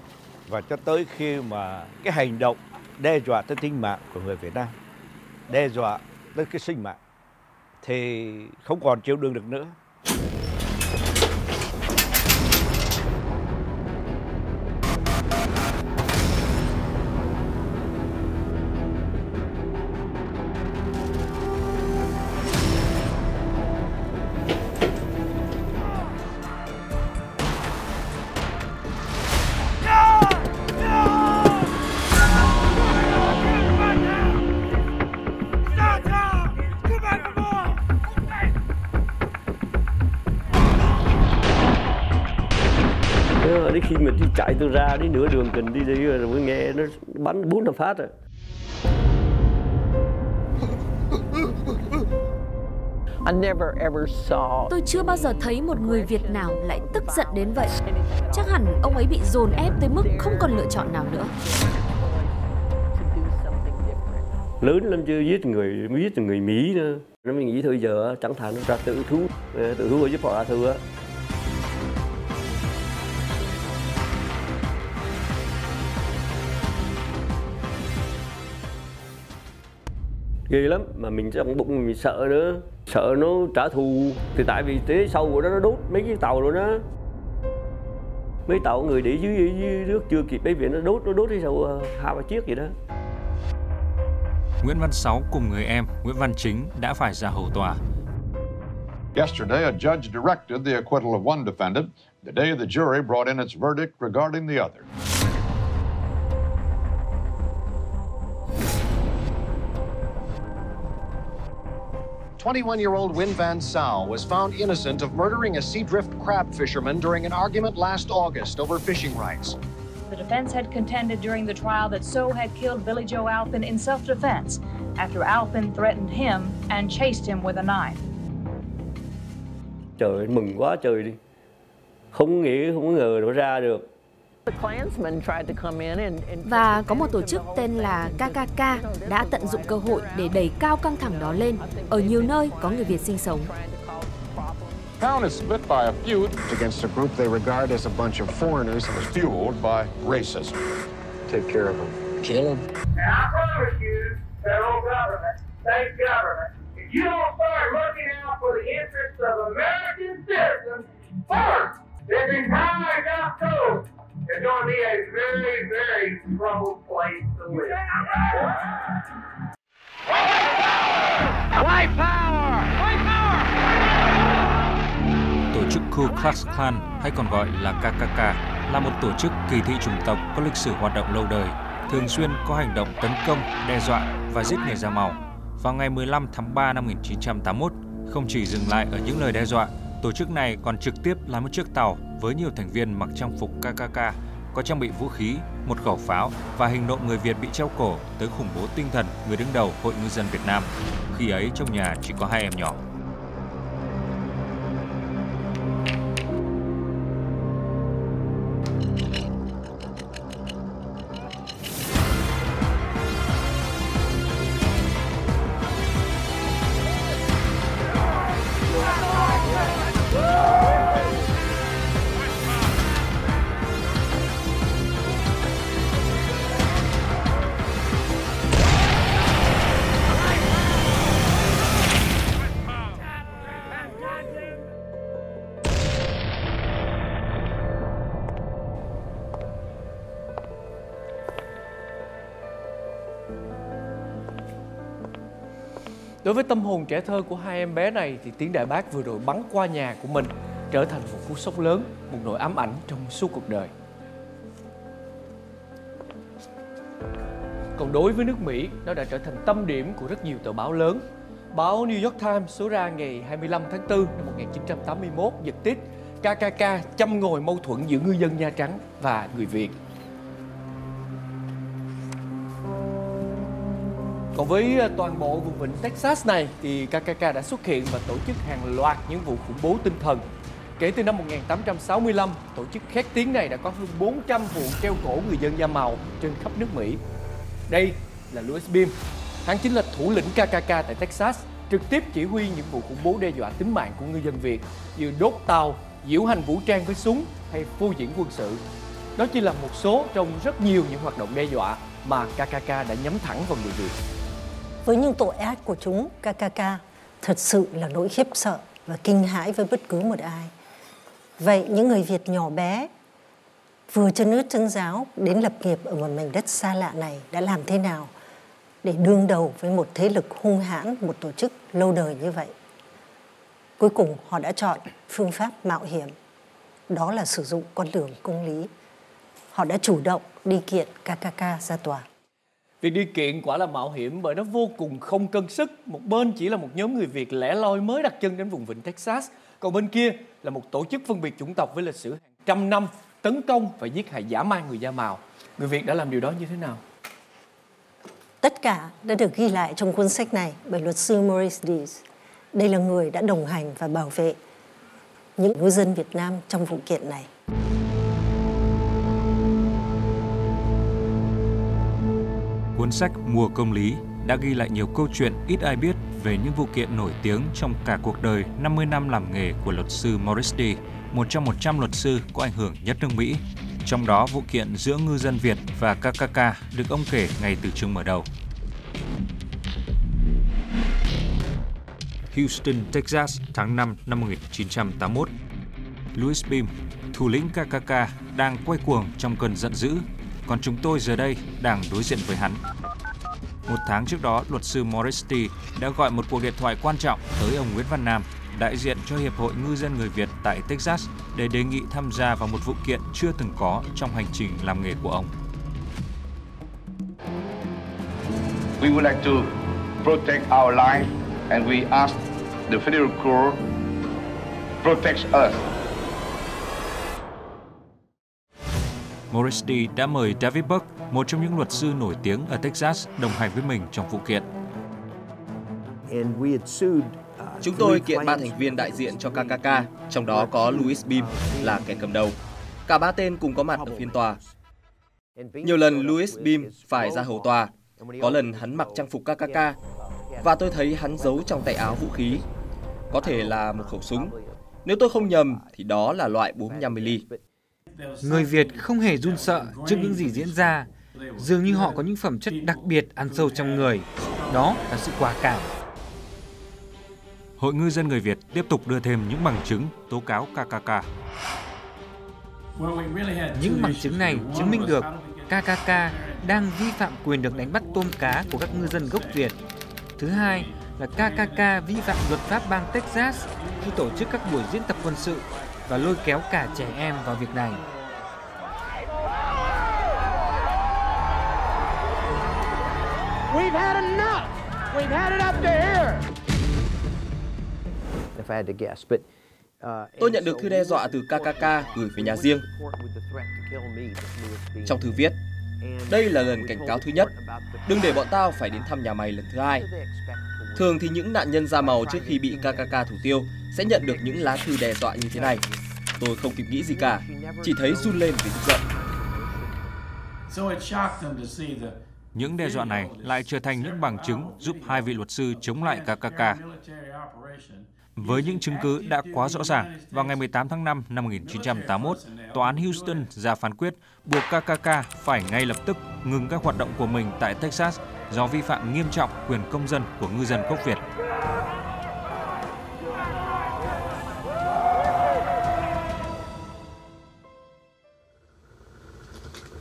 và cho tới khi mà cái hành động đe dọa tới tính mạng của người Việt Nam, đe dọa tới cái sinh mạng thì không còn chịu đựng được nữa. Từ ra đến nửa đường cần đi đi rồi mới nghe nó bắn bốn năm phát rồi I never ever saw Tôi chưa bao giờ thấy một người Việt nào lại tức giận đến vậy. Chắc hẳn ông ấy bị dồn ép tới mức không còn lựa chọn nào nữa. lớn lắm chứ giết người mới giết người Mỹ nữa nó mình nghĩ thôi giờ chẳng thà nó ra tự thú ờ, tự thú giúp họ ra thư á ghê lắm mà mình trong bụng mình sợ nữa sợ nó trả thù thì tại vì tế sau của nó nó đốt mấy cái tàu rồi đó mấy tàu người để dưới, dưới, nước chưa kịp bấy viện nó đốt nó đốt đi sau ờ, hai ba chiếc gì đó Nguyễn Văn Sáu cùng người em Nguyễn Văn Chính đã phải ra hầu tòa. Yesterday, a judge directed the acquittal of one defendant. The day the jury brought in its verdict regarding the other. Twenty-one-year-old Win Van Sao was found innocent of murdering a Seadrift crab fisherman during an argument last August over fishing rights. The defense had contended during the trial that So had killed Billy Joe Alpin in self-defense after Alpin threatened him and chased him with a knife. Trời mừng quá trời đi. Không nghĩ, không ngờ nó ra được. Và có một tổ chức tên là KKK đã tận dụng cơ hội để đẩy cao căng thẳng đó lên ở nhiều nơi có người Việt sinh sống. Town is split by a feud against a group they regard as a bunch of foreigners fueled by racism. Take care of them. Kill them. And I promise you, federal government, state government, if you don't start looking out for the interests of American citizens first, this entire Gulf Coast is going to be a very, very troubled place to live. White power! White power! Tổ chức Ku Klux Klan hay còn gọi là KKK là một tổ chức kỳ thị chủng tộc có lịch sử hoạt động lâu đời, thường xuyên có hành động tấn công, đe dọa và giết người da màu. Vào ngày 15 tháng 3 năm 1981, không chỉ dừng lại ở những lời đe dọa, tổ chức này còn trực tiếp lái một chiếc tàu với nhiều thành viên mặc trang phục KKK, có trang bị vũ khí, một khẩu pháo và hình nộm người Việt bị treo cổ tới khủng bố tinh thần người đứng đầu Hội Ngư dân Việt Nam. Khi ấy trong nhà chỉ có hai em nhỏ. Đối với tâm hồn trẻ thơ của hai em bé này thì tiếng đại bác vừa rồi bắn qua nhà của mình trở thành một cú sốc lớn, một nỗi ám ảnh trong suốt cuộc đời. Còn đối với nước Mỹ, nó đã trở thành tâm điểm của rất nhiều tờ báo lớn. Báo New York Times số ra ngày 25 tháng 4 năm 1981 giật tít KKK châm ngồi mâu thuẫn giữa ngư dân Nha Trắng và người Việt. Còn với ờ, toàn bộ vùng vịnh Texas này thì KKK đã xuất hiện và tổ chức hàng loạt những vụ khủng bố tinh thần. Kể từ năm 1865, tổ chức khét tiếng này đã có hơn 400 vụ treo cổ người dân da màu trên khắp nước Mỹ. Đây là Louis Beam, hắn chính là thủ lĩnh KKK tại Texas, trực tiếp chỉ huy những vụ khủng bố đe dọa tính mạng của ngư dân Việt như đốt tàu, diễu hành vũ trang với súng hay phô diễn quân sự. Đó chỉ là một số trong rất nhiều những hoạt động đe dọa mà KKK đã nhắm thẳng vào người Việt. Với những tội ác của chúng, KKK thật sự là nỗi khiếp sợ và kinh hãi với bất cứ một ai. Vậy những người Việt nhỏ bé vừa chân ướt chân giáo đến lập nghiệp ở một mảnh đất xa lạ này đã làm thế nào để đương đầu với một thế lực hung hãn, một tổ chức lâu đời như vậy? Cuối cùng họ đã chọn phương pháp mạo hiểm, đó là sử dụng con đường công lý. Họ đã chủ động đi kiện KKK ra tòa. Việc đi kiện quả là mạo hiểm bởi nó vô cùng không cân sức. Một bên chỉ là một nhóm người Việt lẻ loi mới đặt chân đến vùng vịnh Texas, còn bên kia là một tổ chức phân biệt chủng tộc với lịch sử hàng trăm năm tấn công và giết hại dã man người da màu. Người Việt đã làm điều đó như thế nào? Tất cả đã được ghi lại trong cuốn sách này bởi luật sư Maurice Dees. Đây là người đã đồng hành và bảo vệ những ngư dân Việt Nam trong vụ kiện này. Cuốn sách Mùa Công Lý đã ghi lại nhiều câu chuyện ít ai biết về những vụ kiện nổi tiếng trong cả cuộc đời 50 năm làm nghề của luật sư Morris D, một trong 100 luật sư có ảnh hưởng nhất nước Mỹ. Trong đó, vụ kiện giữa ngư dân Việt và KKK được ông kể ngay từ chương mở đầu. Houston, Texas, tháng 5 năm 1981. Louis Beam, thủ lĩnh KKK, đang quay cuồng trong cơn giận dữ còn chúng tôi giờ đây đang đối diện với hắn. Một tháng trước đó, luật sư Morris đã gọi một cuộc điện thoại quan trọng tới ông Nguyễn Văn Nam, đại diện cho Hiệp hội Ngư dân người Việt tại Texas để đề nghị tham gia vào một vụ kiện chưa từng có trong hành trình làm nghề của ông. We would like to protect our life and we ask the Federal Court protects us. Morris D. đã mời David Buck, một trong những luật sư nổi tiếng ở Texas, đồng hành với mình trong vụ kiện. Chúng tôi kiện ba thành viên đại diện cho KKK, trong đó có Louis Beam là kẻ cầm đầu. Cả ba tên cùng có mặt ở phiên tòa. Nhiều lần Louis Beam phải ra hầu tòa, có lần hắn mặc trang phục KKK và tôi thấy hắn giấu trong tay áo vũ khí. Có thể là một khẩu súng. Nếu tôi không nhầm thì đó là loại 45mm. Người Việt không hề run sợ trước những gì diễn ra. Dường như họ có những phẩm chất đặc biệt ăn sâu trong người. Đó là sự quả cảm. Hội ngư dân người Việt tiếp tục đưa thêm những bằng chứng tố cáo KKK. Những bằng chứng này chứng minh được KKK đang vi phạm quyền được đánh bắt tôm cá của các ngư dân gốc Việt. Thứ hai là KKK vi phạm luật pháp bang Texas khi tổ chức các buổi diễn tập quân sự và lôi kéo cả trẻ em vào việc này. We've had enough. We've had it up to here. If I had to guess, but Tôi nhận được thư đe dọa từ KKK gửi về nhà riêng. Trong thư viết, đây là lần cảnh cáo thứ nhất. Đừng để bọn tao phải đến thăm nhà mày lần thứ hai. Thường thì những nạn nhân da màu trước khi bị KKK thủ tiêu sẽ nhận được những lá thư đe dọa như thế này. Tôi không kịp nghĩ gì cả, chỉ thấy run lên vì tức giận. Những đe dọa này lại trở thành những bằng chứng giúp hai vị luật sư chống lại KKK. Với những chứng cứ đã quá rõ ràng, vào ngày 18 tháng 5 năm 1981, Tòa án Houston ra phán quyết buộc KKK phải ngay lập tức ngừng các hoạt động của mình tại Texas do vi phạm nghiêm trọng quyền công dân của ngư dân gốc Việt.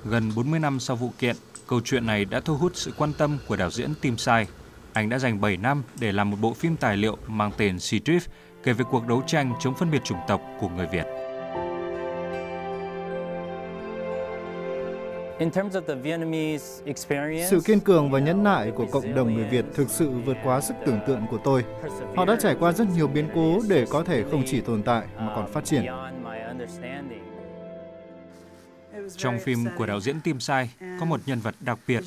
Gần 40 năm sau vụ kiện, câu chuyện này đã thu hút sự quan tâm của đạo diễn Tim Sai. Anh đã dành 7 năm để làm một bộ phim tài liệu mang tên Sea Drift kể về cuộc đấu tranh chống phân biệt chủng tộc của người Việt. Sự kiên cường và nhẫn nại của cộng đồng người Việt thực sự vượt quá sức tưởng tượng của tôi. Họ đã trải qua rất nhiều biến cố để có thể không chỉ tồn tại mà còn phát triển. Trong phim của đạo diễn Tim Sai có một nhân vật đặc biệt,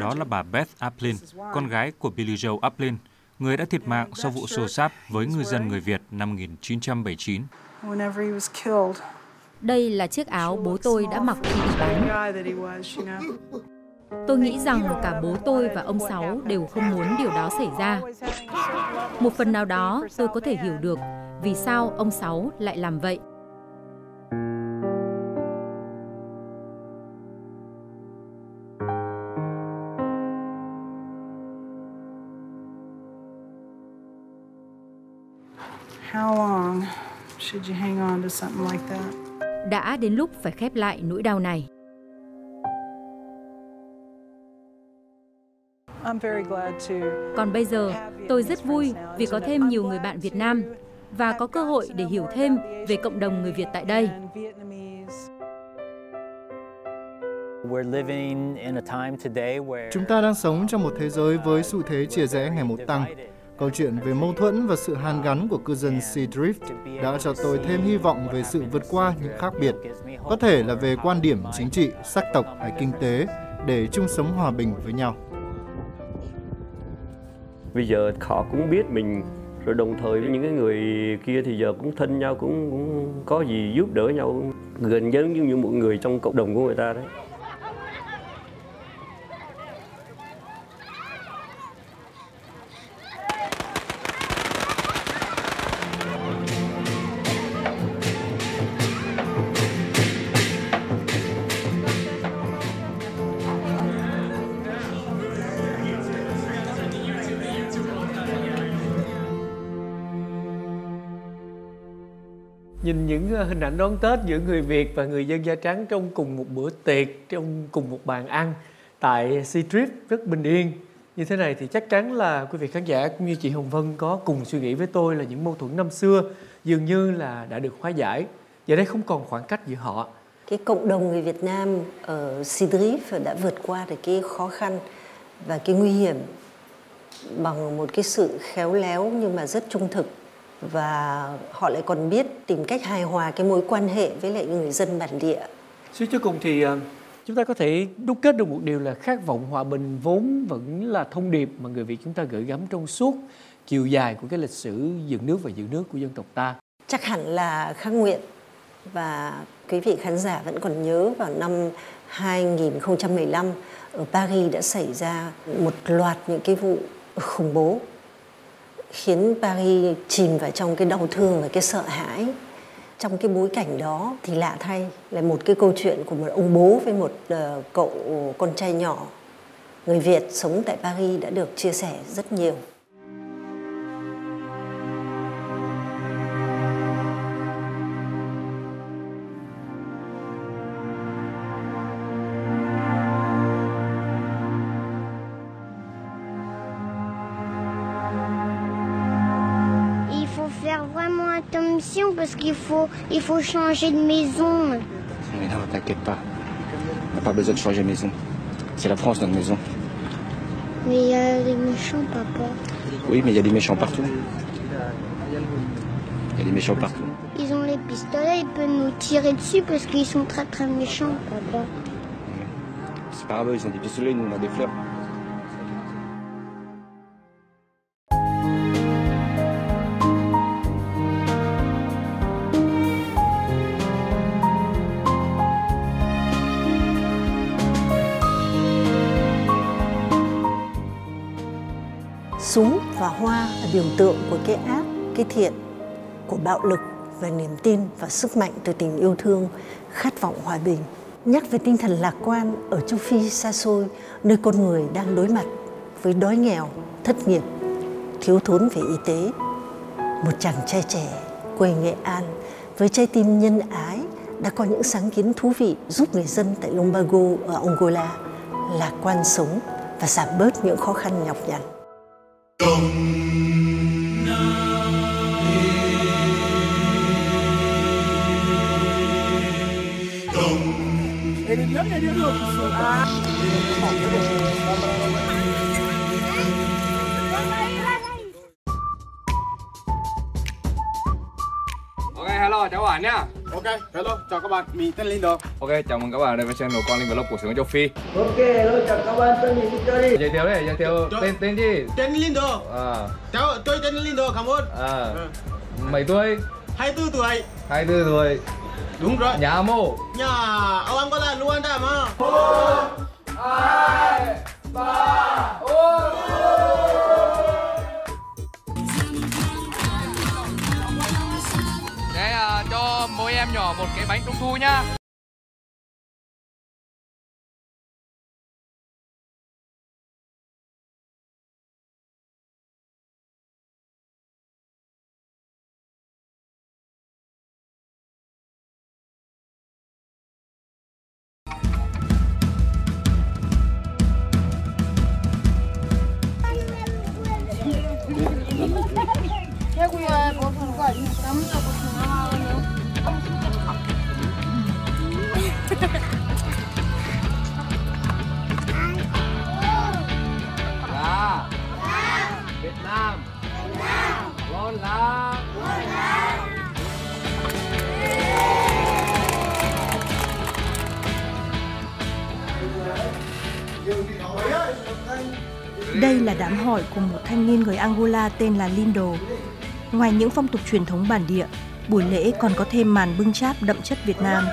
đó là bà Beth Aplin, con gái của Billy Joe Aplin, người đã thiệt mạng sau vụ xô xát với ngư dân người Việt năm 1979. Đây là chiếc áo bố tôi đã mặc khi bị bắn. Tôi nghĩ rằng cả bố tôi và ông Sáu đều không muốn điều đó xảy ra. Một phần nào đó tôi có thể hiểu được vì sao ông Sáu lại làm vậy. How long should you hang on to something like that? Đã đến lúc phải khép lại nỗi đau này. Còn bây giờ, tôi rất vui vì có thêm nhiều người bạn Việt Nam và có cơ hội để hiểu thêm về cộng đồng người Việt tại đây. Chúng ta đang sống trong một thế giới với xu thế chia rẽ ngày một tăng. Câu chuyện về mâu thuẫn và sự hàn gắn của cư dân Sea Drift đã cho tôi thêm hy vọng về sự vượt qua những khác biệt, có thể là về quan điểm chính trị, sắc tộc hay kinh tế, để chung sống hòa bình với nhau. Bây giờ họ cũng biết mình rồi đồng thời với những cái người kia thì giờ cũng thân nhau cũng, cũng có gì giúp đỡ nhau gần giống như mọi người trong cộng đồng của người ta đấy hình ảnh đón Tết giữa người Việt và người dân da trắng trong cùng một bữa tiệc, trong cùng một bàn ăn tại Sea Trip rất bình yên. như thế này thì chắc chắn là quý vị khán giả cũng như chị Hồng Vân có cùng suy nghĩ với tôi là những mâu thuẫn năm xưa dường như là đã được hóa giải. Giờ đây không còn khoảng cách giữa họ. Cái cộng đồng người Việt Nam ở Sidrif đã vượt qua được cái khó khăn và cái nguy hiểm bằng một cái sự khéo léo nhưng mà rất trung thực và họ lại còn biết tìm cách hài hòa cái mối quan hệ với lại người dân bản địa. Suy cho cùng thì ờ, chúng ta có thể đúc kết được một điều là khát vọng hòa bình vốn vẫn là thông điệp mà người Việt chúng ta gửi gắm trong suốt chiều dài của cái lịch sử dựng nước và giữ nước của dân tộc ta. Chắc hẳn là khắc nguyện và quý vị khán giả vẫn còn nhớ vào năm 2015 ở Paris đã xảy ra một loạt những cái vụ khủng bố khiến Paris chìm vào trong cái đau thương và cái sợ hãi. Trong cái bối cảnh đó thì lạ thay là một cái câu chuyện của một ông bố với một uh, cậu con trai nhỏ người Việt sống tại Paris đã được chia sẻ rất nhiều. Qu'il faut, il faut changer de maison. Mais non, t'inquiète pas. On n'a pas besoin de changer de maison. C'est la France, notre maison. Mais il y a des méchants, papa. Oui, mais il y a des méchants partout. Il y a des méchants partout. Ils ont les pistolets, ils peuvent nous tirer dessus parce qu'ils sont très très méchants, papa. C'est pas grave, ils ont des pistolets, nous on a des fleurs. Biểu tượng của cái ác, cái thiện, của bạo lực và niềm tin và sức mạnh từ tình yêu thương, khát vọng hòa bình. Nhắc về tinh thần lạc quan ở châu Phi xa xôi, nơi con người đang đối mặt với đói nghèo, thất nghiệp, thiếu thốn về y tế. Một chàng trai trẻ quê Nghệ An với trái tim nhân ái đã có những sáng kiến thú vị giúp người dân tại Lumbago ở Angola lạc quan sống và giảm bớt những khó khăn nhọc nhằn. Ok, hello, chào các bạn nhá. Ok, hello, chào các bạn, mình tên Linh Đồ. Ok, chào mừng các bạn đến với channel Quang Linh Vlog của xứ châu Phi. Ok, hello, chào các bạn, tên mình Victory. Giới thiệu đi, giới thiệu tên tên gì? Tên Linh Đồ. À. Chào, tôi tên Linh Đồ, cảm ơn. À. Mấy tuổi? 24 tuổi. 24 tuổi. Đúng rồi. Nhà mô. Nhà ở Angola, Luanda mà. 1 2 3 4 Thế à, cho mỗi em nhỏ một cái bánh trung thu nhá. Hỏi của một thanh niên người Angola tên là Lindo. Ngoài những phong tục truyền thống bản địa, buổi lễ còn có thêm màn bưng cháp đậm chất Việt Nam.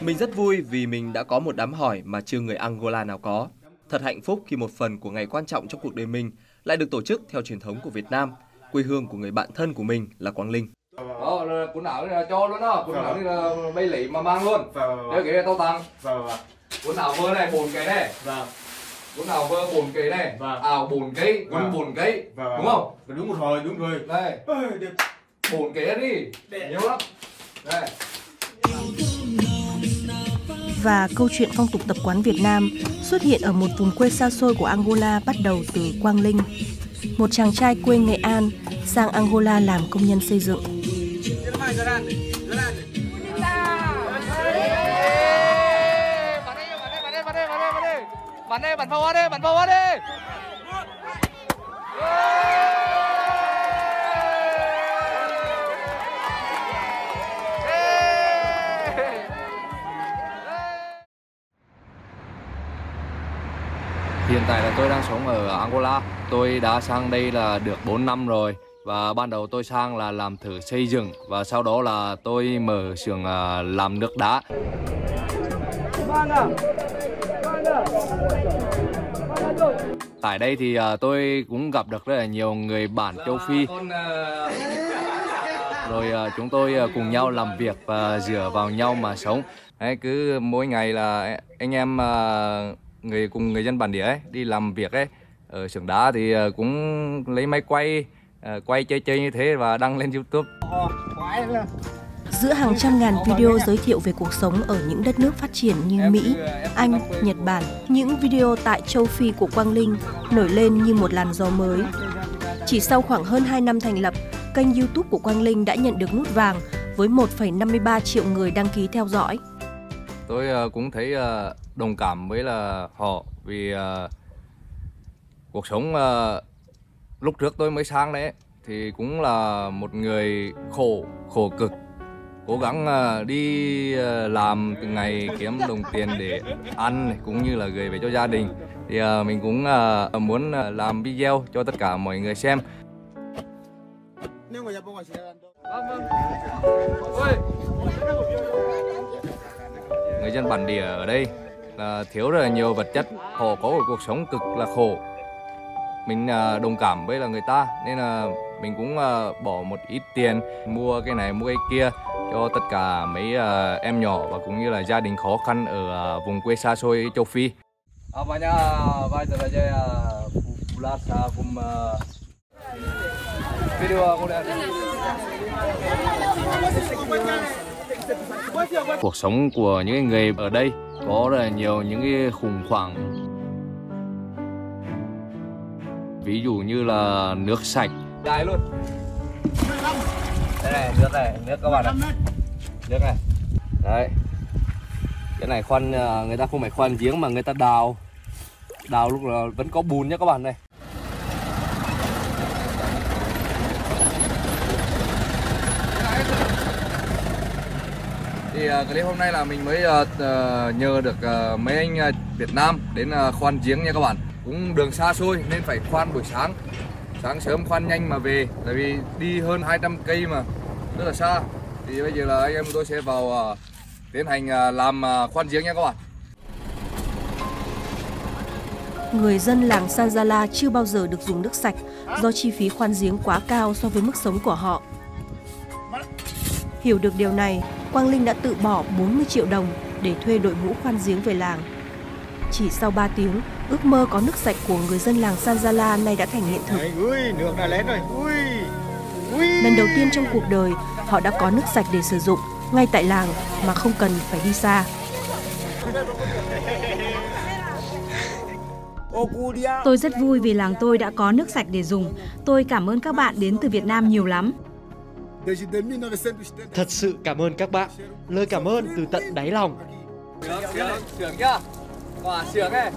Mình rất vui vì mình đã có một đám hỏi mà chưa người Angola nào có. Thật hạnh phúc khi một phần của ngày quan trọng trong cuộc đời mình lại được tổ chức theo truyền thống của Việt Nam, quê hương của người bạn thân của mình là Quang Linh. Đó, là cuốn áo này là cho luôn đó, cuốn áo này là bay lỉ mà mang luôn. Đây cái này tao tặng. Cuốn áo vơ này bốn cái này. Cuốn áo vơ bốn cái này, áo bốn cái, quần bốn cái, đúng không? Đúng rồi, đúng rồi. Đây. Bốn cái đi. Nhiều lắm. Đây. và câu chuyện phong tục tập quán Việt Nam xuất hiện ở một vùng quê xa xôi của Angola bắt đầu từ Quang Linh. Một chàng trai quê Nghệ An sang Angola làm công nhân xây dựng. Bắn đi, bắn pháo đi, bắn pháo đi. Hiện tại là tôi đang sống ở Angola. Tôi đã sang đây là được 4 năm rồi. Và ban đầu tôi sang là làm thử xây dựng và sau đó là tôi mở xưởng à, làm nước đá. Tại đây thì à, tôi cũng gặp được rất là nhiều người bản châu Phi. Rồi à, chúng tôi cùng nhau làm việc và dựa vào nhau mà sống. Đấy, cứ mỗi ngày là anh em người cùng người dân bản địa ấy, đi làm việc ấy ở xưởng đá thì ờ, cũng lấy máy quay ờ, quay chơi chơi như thế và đăng lên YouTube. Giữa hàng trăm ngàn video giới thiệu về cuộc sống ở những đất nước phát triển như Mỹ, Anh, Nhật Bản, những video tại châu Phi của Quang Linh nổi lên như một làn gió mới. Chỉ sau khoảng hơn 2 năm thành lập, kênh YouTube của Quang Linh đã nhận được nút vàng với 1,53 triệu người đăng ký theo dõi. Tôi ờ, cũng thấy ờ, đồng cảm với là họ vì ờ, cuộc sống lúc trước tôi mới sang đấy thì cũng là một người khổ khổ cực cố gắng uh, đi uh, làm từng ngày kiếm đồng tiền để ăn cũng như là gửi về cho gia đình. Thì uh, mình cũng uh, muốn uh, làm video cho tất cả mọi người xem. Người dân bản địa ở đây là thiếu rất là nhiều vật chất họ có một cuộc sống cực là khổ. Mình đồng cảm với là người ta nên là mình cũng bỏ một ít tiền mua cái này mua cái kia cho tất cả mấy à, em nhỏ và cũng như là gia đình khó khăn ở vùng quê xa xôi châu Phi. Cuộc sống của những người ở đây có rất là nhiều những cái khủng hoảng. Ví dụ như là nước sạch. Đại luôn đây này nước này nước các bạn này nước này. Đấy. Cái này khoan ờ, người ta không phải khoan giếng mà người ta đào. Đào lúc là vẫn có bùn nhá các bạn này. Thì uh, clip hôm nay là mình mới uh, nhờ được uh, mấy anh uh, Việt Nam đến uh, khoan giếng nha các bạn. Cũng đường xa xôi nên phải khoan buổi sáng. Sáng sớm khoan nhanh mà về Tại vì đi hơn 200 cây mà rất là xa Thì bây giờ là anh em tôi sẽ vào uh, tiến hành uh, làm uh, khoan giếng nha các bạn Người dân làng Sanjala chưa bao giờ được dùng nước sạch do chi phí khoan giếng quá cao so với mức sống của họ. Hiểu được điều này, Quang Linh đã tự bỏ 40 triệu đồng để thuê đội ngũ khoan giếng về làng. Chỉ sau 3 tiếng, ước mơ có nước sạch của người dân làng Sanjala nay đã thành hiện thực. Lần đầu tiên trong cuộc đời, họ đã có nước sạch để sử dụng ngay tại làng mà không cần phải đi xa. Tôi rất vui vì làng tôi đã có nước sạch để dùng. Tôi cảm ơn các bạn đến từ Việt Nam nhiều lắm. Thật sự cảm ơn các bạn. Lời cảm ơn từ tận đáy lòng. Chưa? Quả sướng ấy.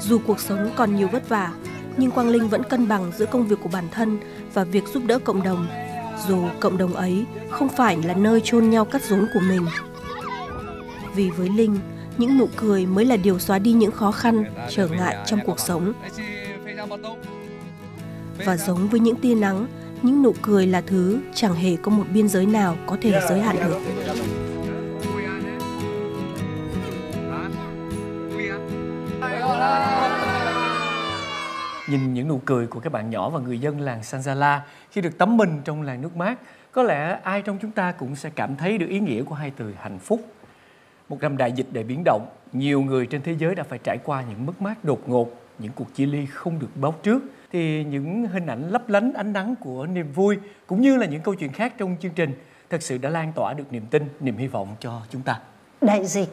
Dù cuộc sống còn nhiều vất vả, nhưng Quang Linh vẫn cân bằng giữa công việc của bản thân và việc giúp đỡ cộng đồng. Dù cộng đồng ấy không phải là nơi chôn nhau cắt rốn của mình. Vì với Linh, những nụ cười mới là điều xóa đi những khó khăn, trở ngại trong cuộc sống. Và giống với những tia nắng, những nụ cười là thứ chẳng hề có một biên giới nào có thể giới hạn được. Nhìn những nụ cười của các bạn nhỏ và người dân làng Sanjala khi được tắm mình trong làng nước mát, có lẽ ai trong chúng ta cũng sẽ cảm thấy được ý nghĩa của hai từ hạnh phúc một năm đại dịch đầy biến động, nhiều người trên thế giới đã phải trải qua những mất mát đột ngột, những cuộc chia ly không được báo trước. Thì những hình ảnh lấp lánh ánh nắng của niềm vui cũng như là những câu chuyện khác trong chương trình thật sự đã lan tỏa được niềm tin, niềm hy vọng cho chúng ta. Đại dịch,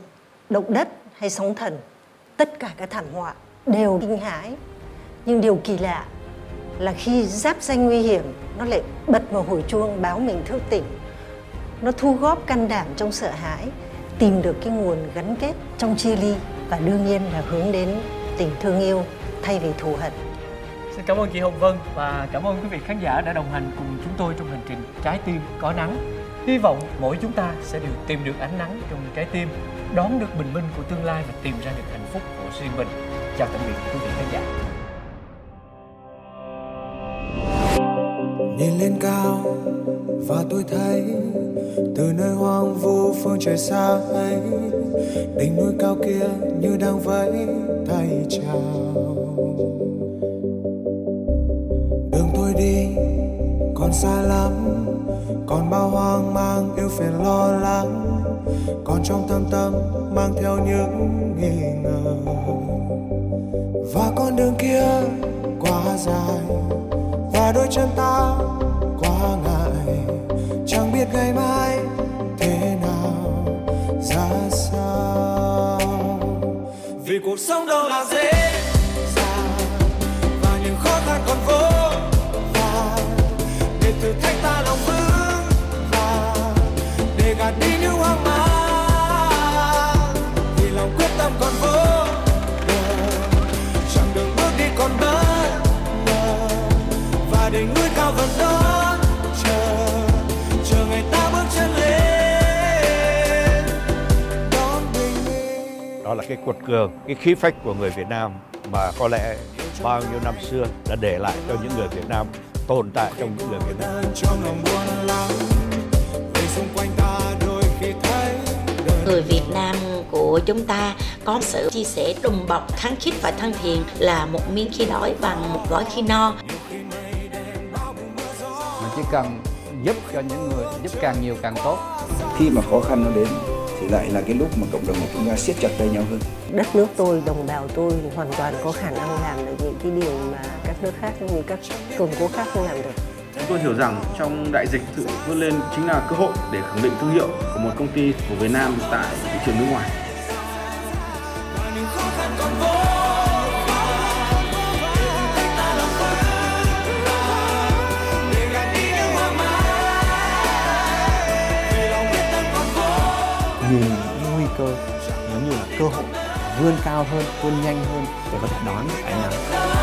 động đất hay sóng thần, tất cả các thảm họa đều kinh hãi. Nhưng điều kỳ lạ là khi giáp danh nguy hiểm, nó lại bật vào hồi chuông báo mình thức tỉnh. Nó thu góp can đảm trong sợ hãi, tìm được cái nguồn gắn kết trong chia ly và đương nhiên là hướng đến tình thương yêu thay vì thù hận. Xin cảm ơn chị Hồng Vân và cảm ơn quý vị khán giả đã đồng hành cùng chúng tôi trong hành trình Trái tim có nắng. Hy vọng mỗi chúng ta sẽ đều tìm được ánh nắng trong trái tim, đón được bình minh của tương lai và tìm ra được hạnh phúc của riêng mình. Chào tạm biệt quý vị khán giả. Nhìn lên cao và tôi thấy từ nơi hoang vu phương trời xa ấy đỉnh núi cao kia như đang vẫy tay chào tôi đi. Còn xa lắm, còn bao hoang mang yêu phiền lo lắng. Còn trong tâm tâm mang theo những nghi ngờ. Và con đường kia quá dài, và đôi chân ta quá ngại. Chẳng biết ngày mai thế nào, ra sao. Vì cuộc sống đâu là dễ thách ta lòng vững và để gạt đi những hoang mang. Vì lòng quyết tâm còn vô bờ chẳng đường bước đi còn bất ngờ. Và đỉnh núi cao vẫn đón chờ chờ ngày ta bước chân lên. Đón bình minh đó là cái quật cường, cái khí phách của người Việt Nam mà có lẽ bao nhiêu năm xưa đã để lại cho những người Việt Nam tồn tại trong những người Việt Nam Người Việt Nam của chúng ta có sự chia sẻ đùm bọc kháng khích và thân thiện là một miếng khi đói bằng một gói khi no. Mà chỉ cần giúp cho những người giúp càng nhiều càng tốt. Khi mà khó khăn nó đến thì lại là cái lúc mà cộng đồng của chúng ta siết chặt tay nhau hơn. Đất nước tôi, đồng bào tôi hoàn toàn có khả năng làm được những cái điều mà nước khác như các cường quốc khác không làm được. Chúng tôi hiểu rằng trong đại dịch sự vươn lên chính là cơ hội để khẳng định thương hiệu của một công ty của Việt Nam tại thị trường nước ngoài. nhìn những nguy cơ nó như là cơ hội vươn cao hơn vươn nhanh hơn để có thể đón cái nắng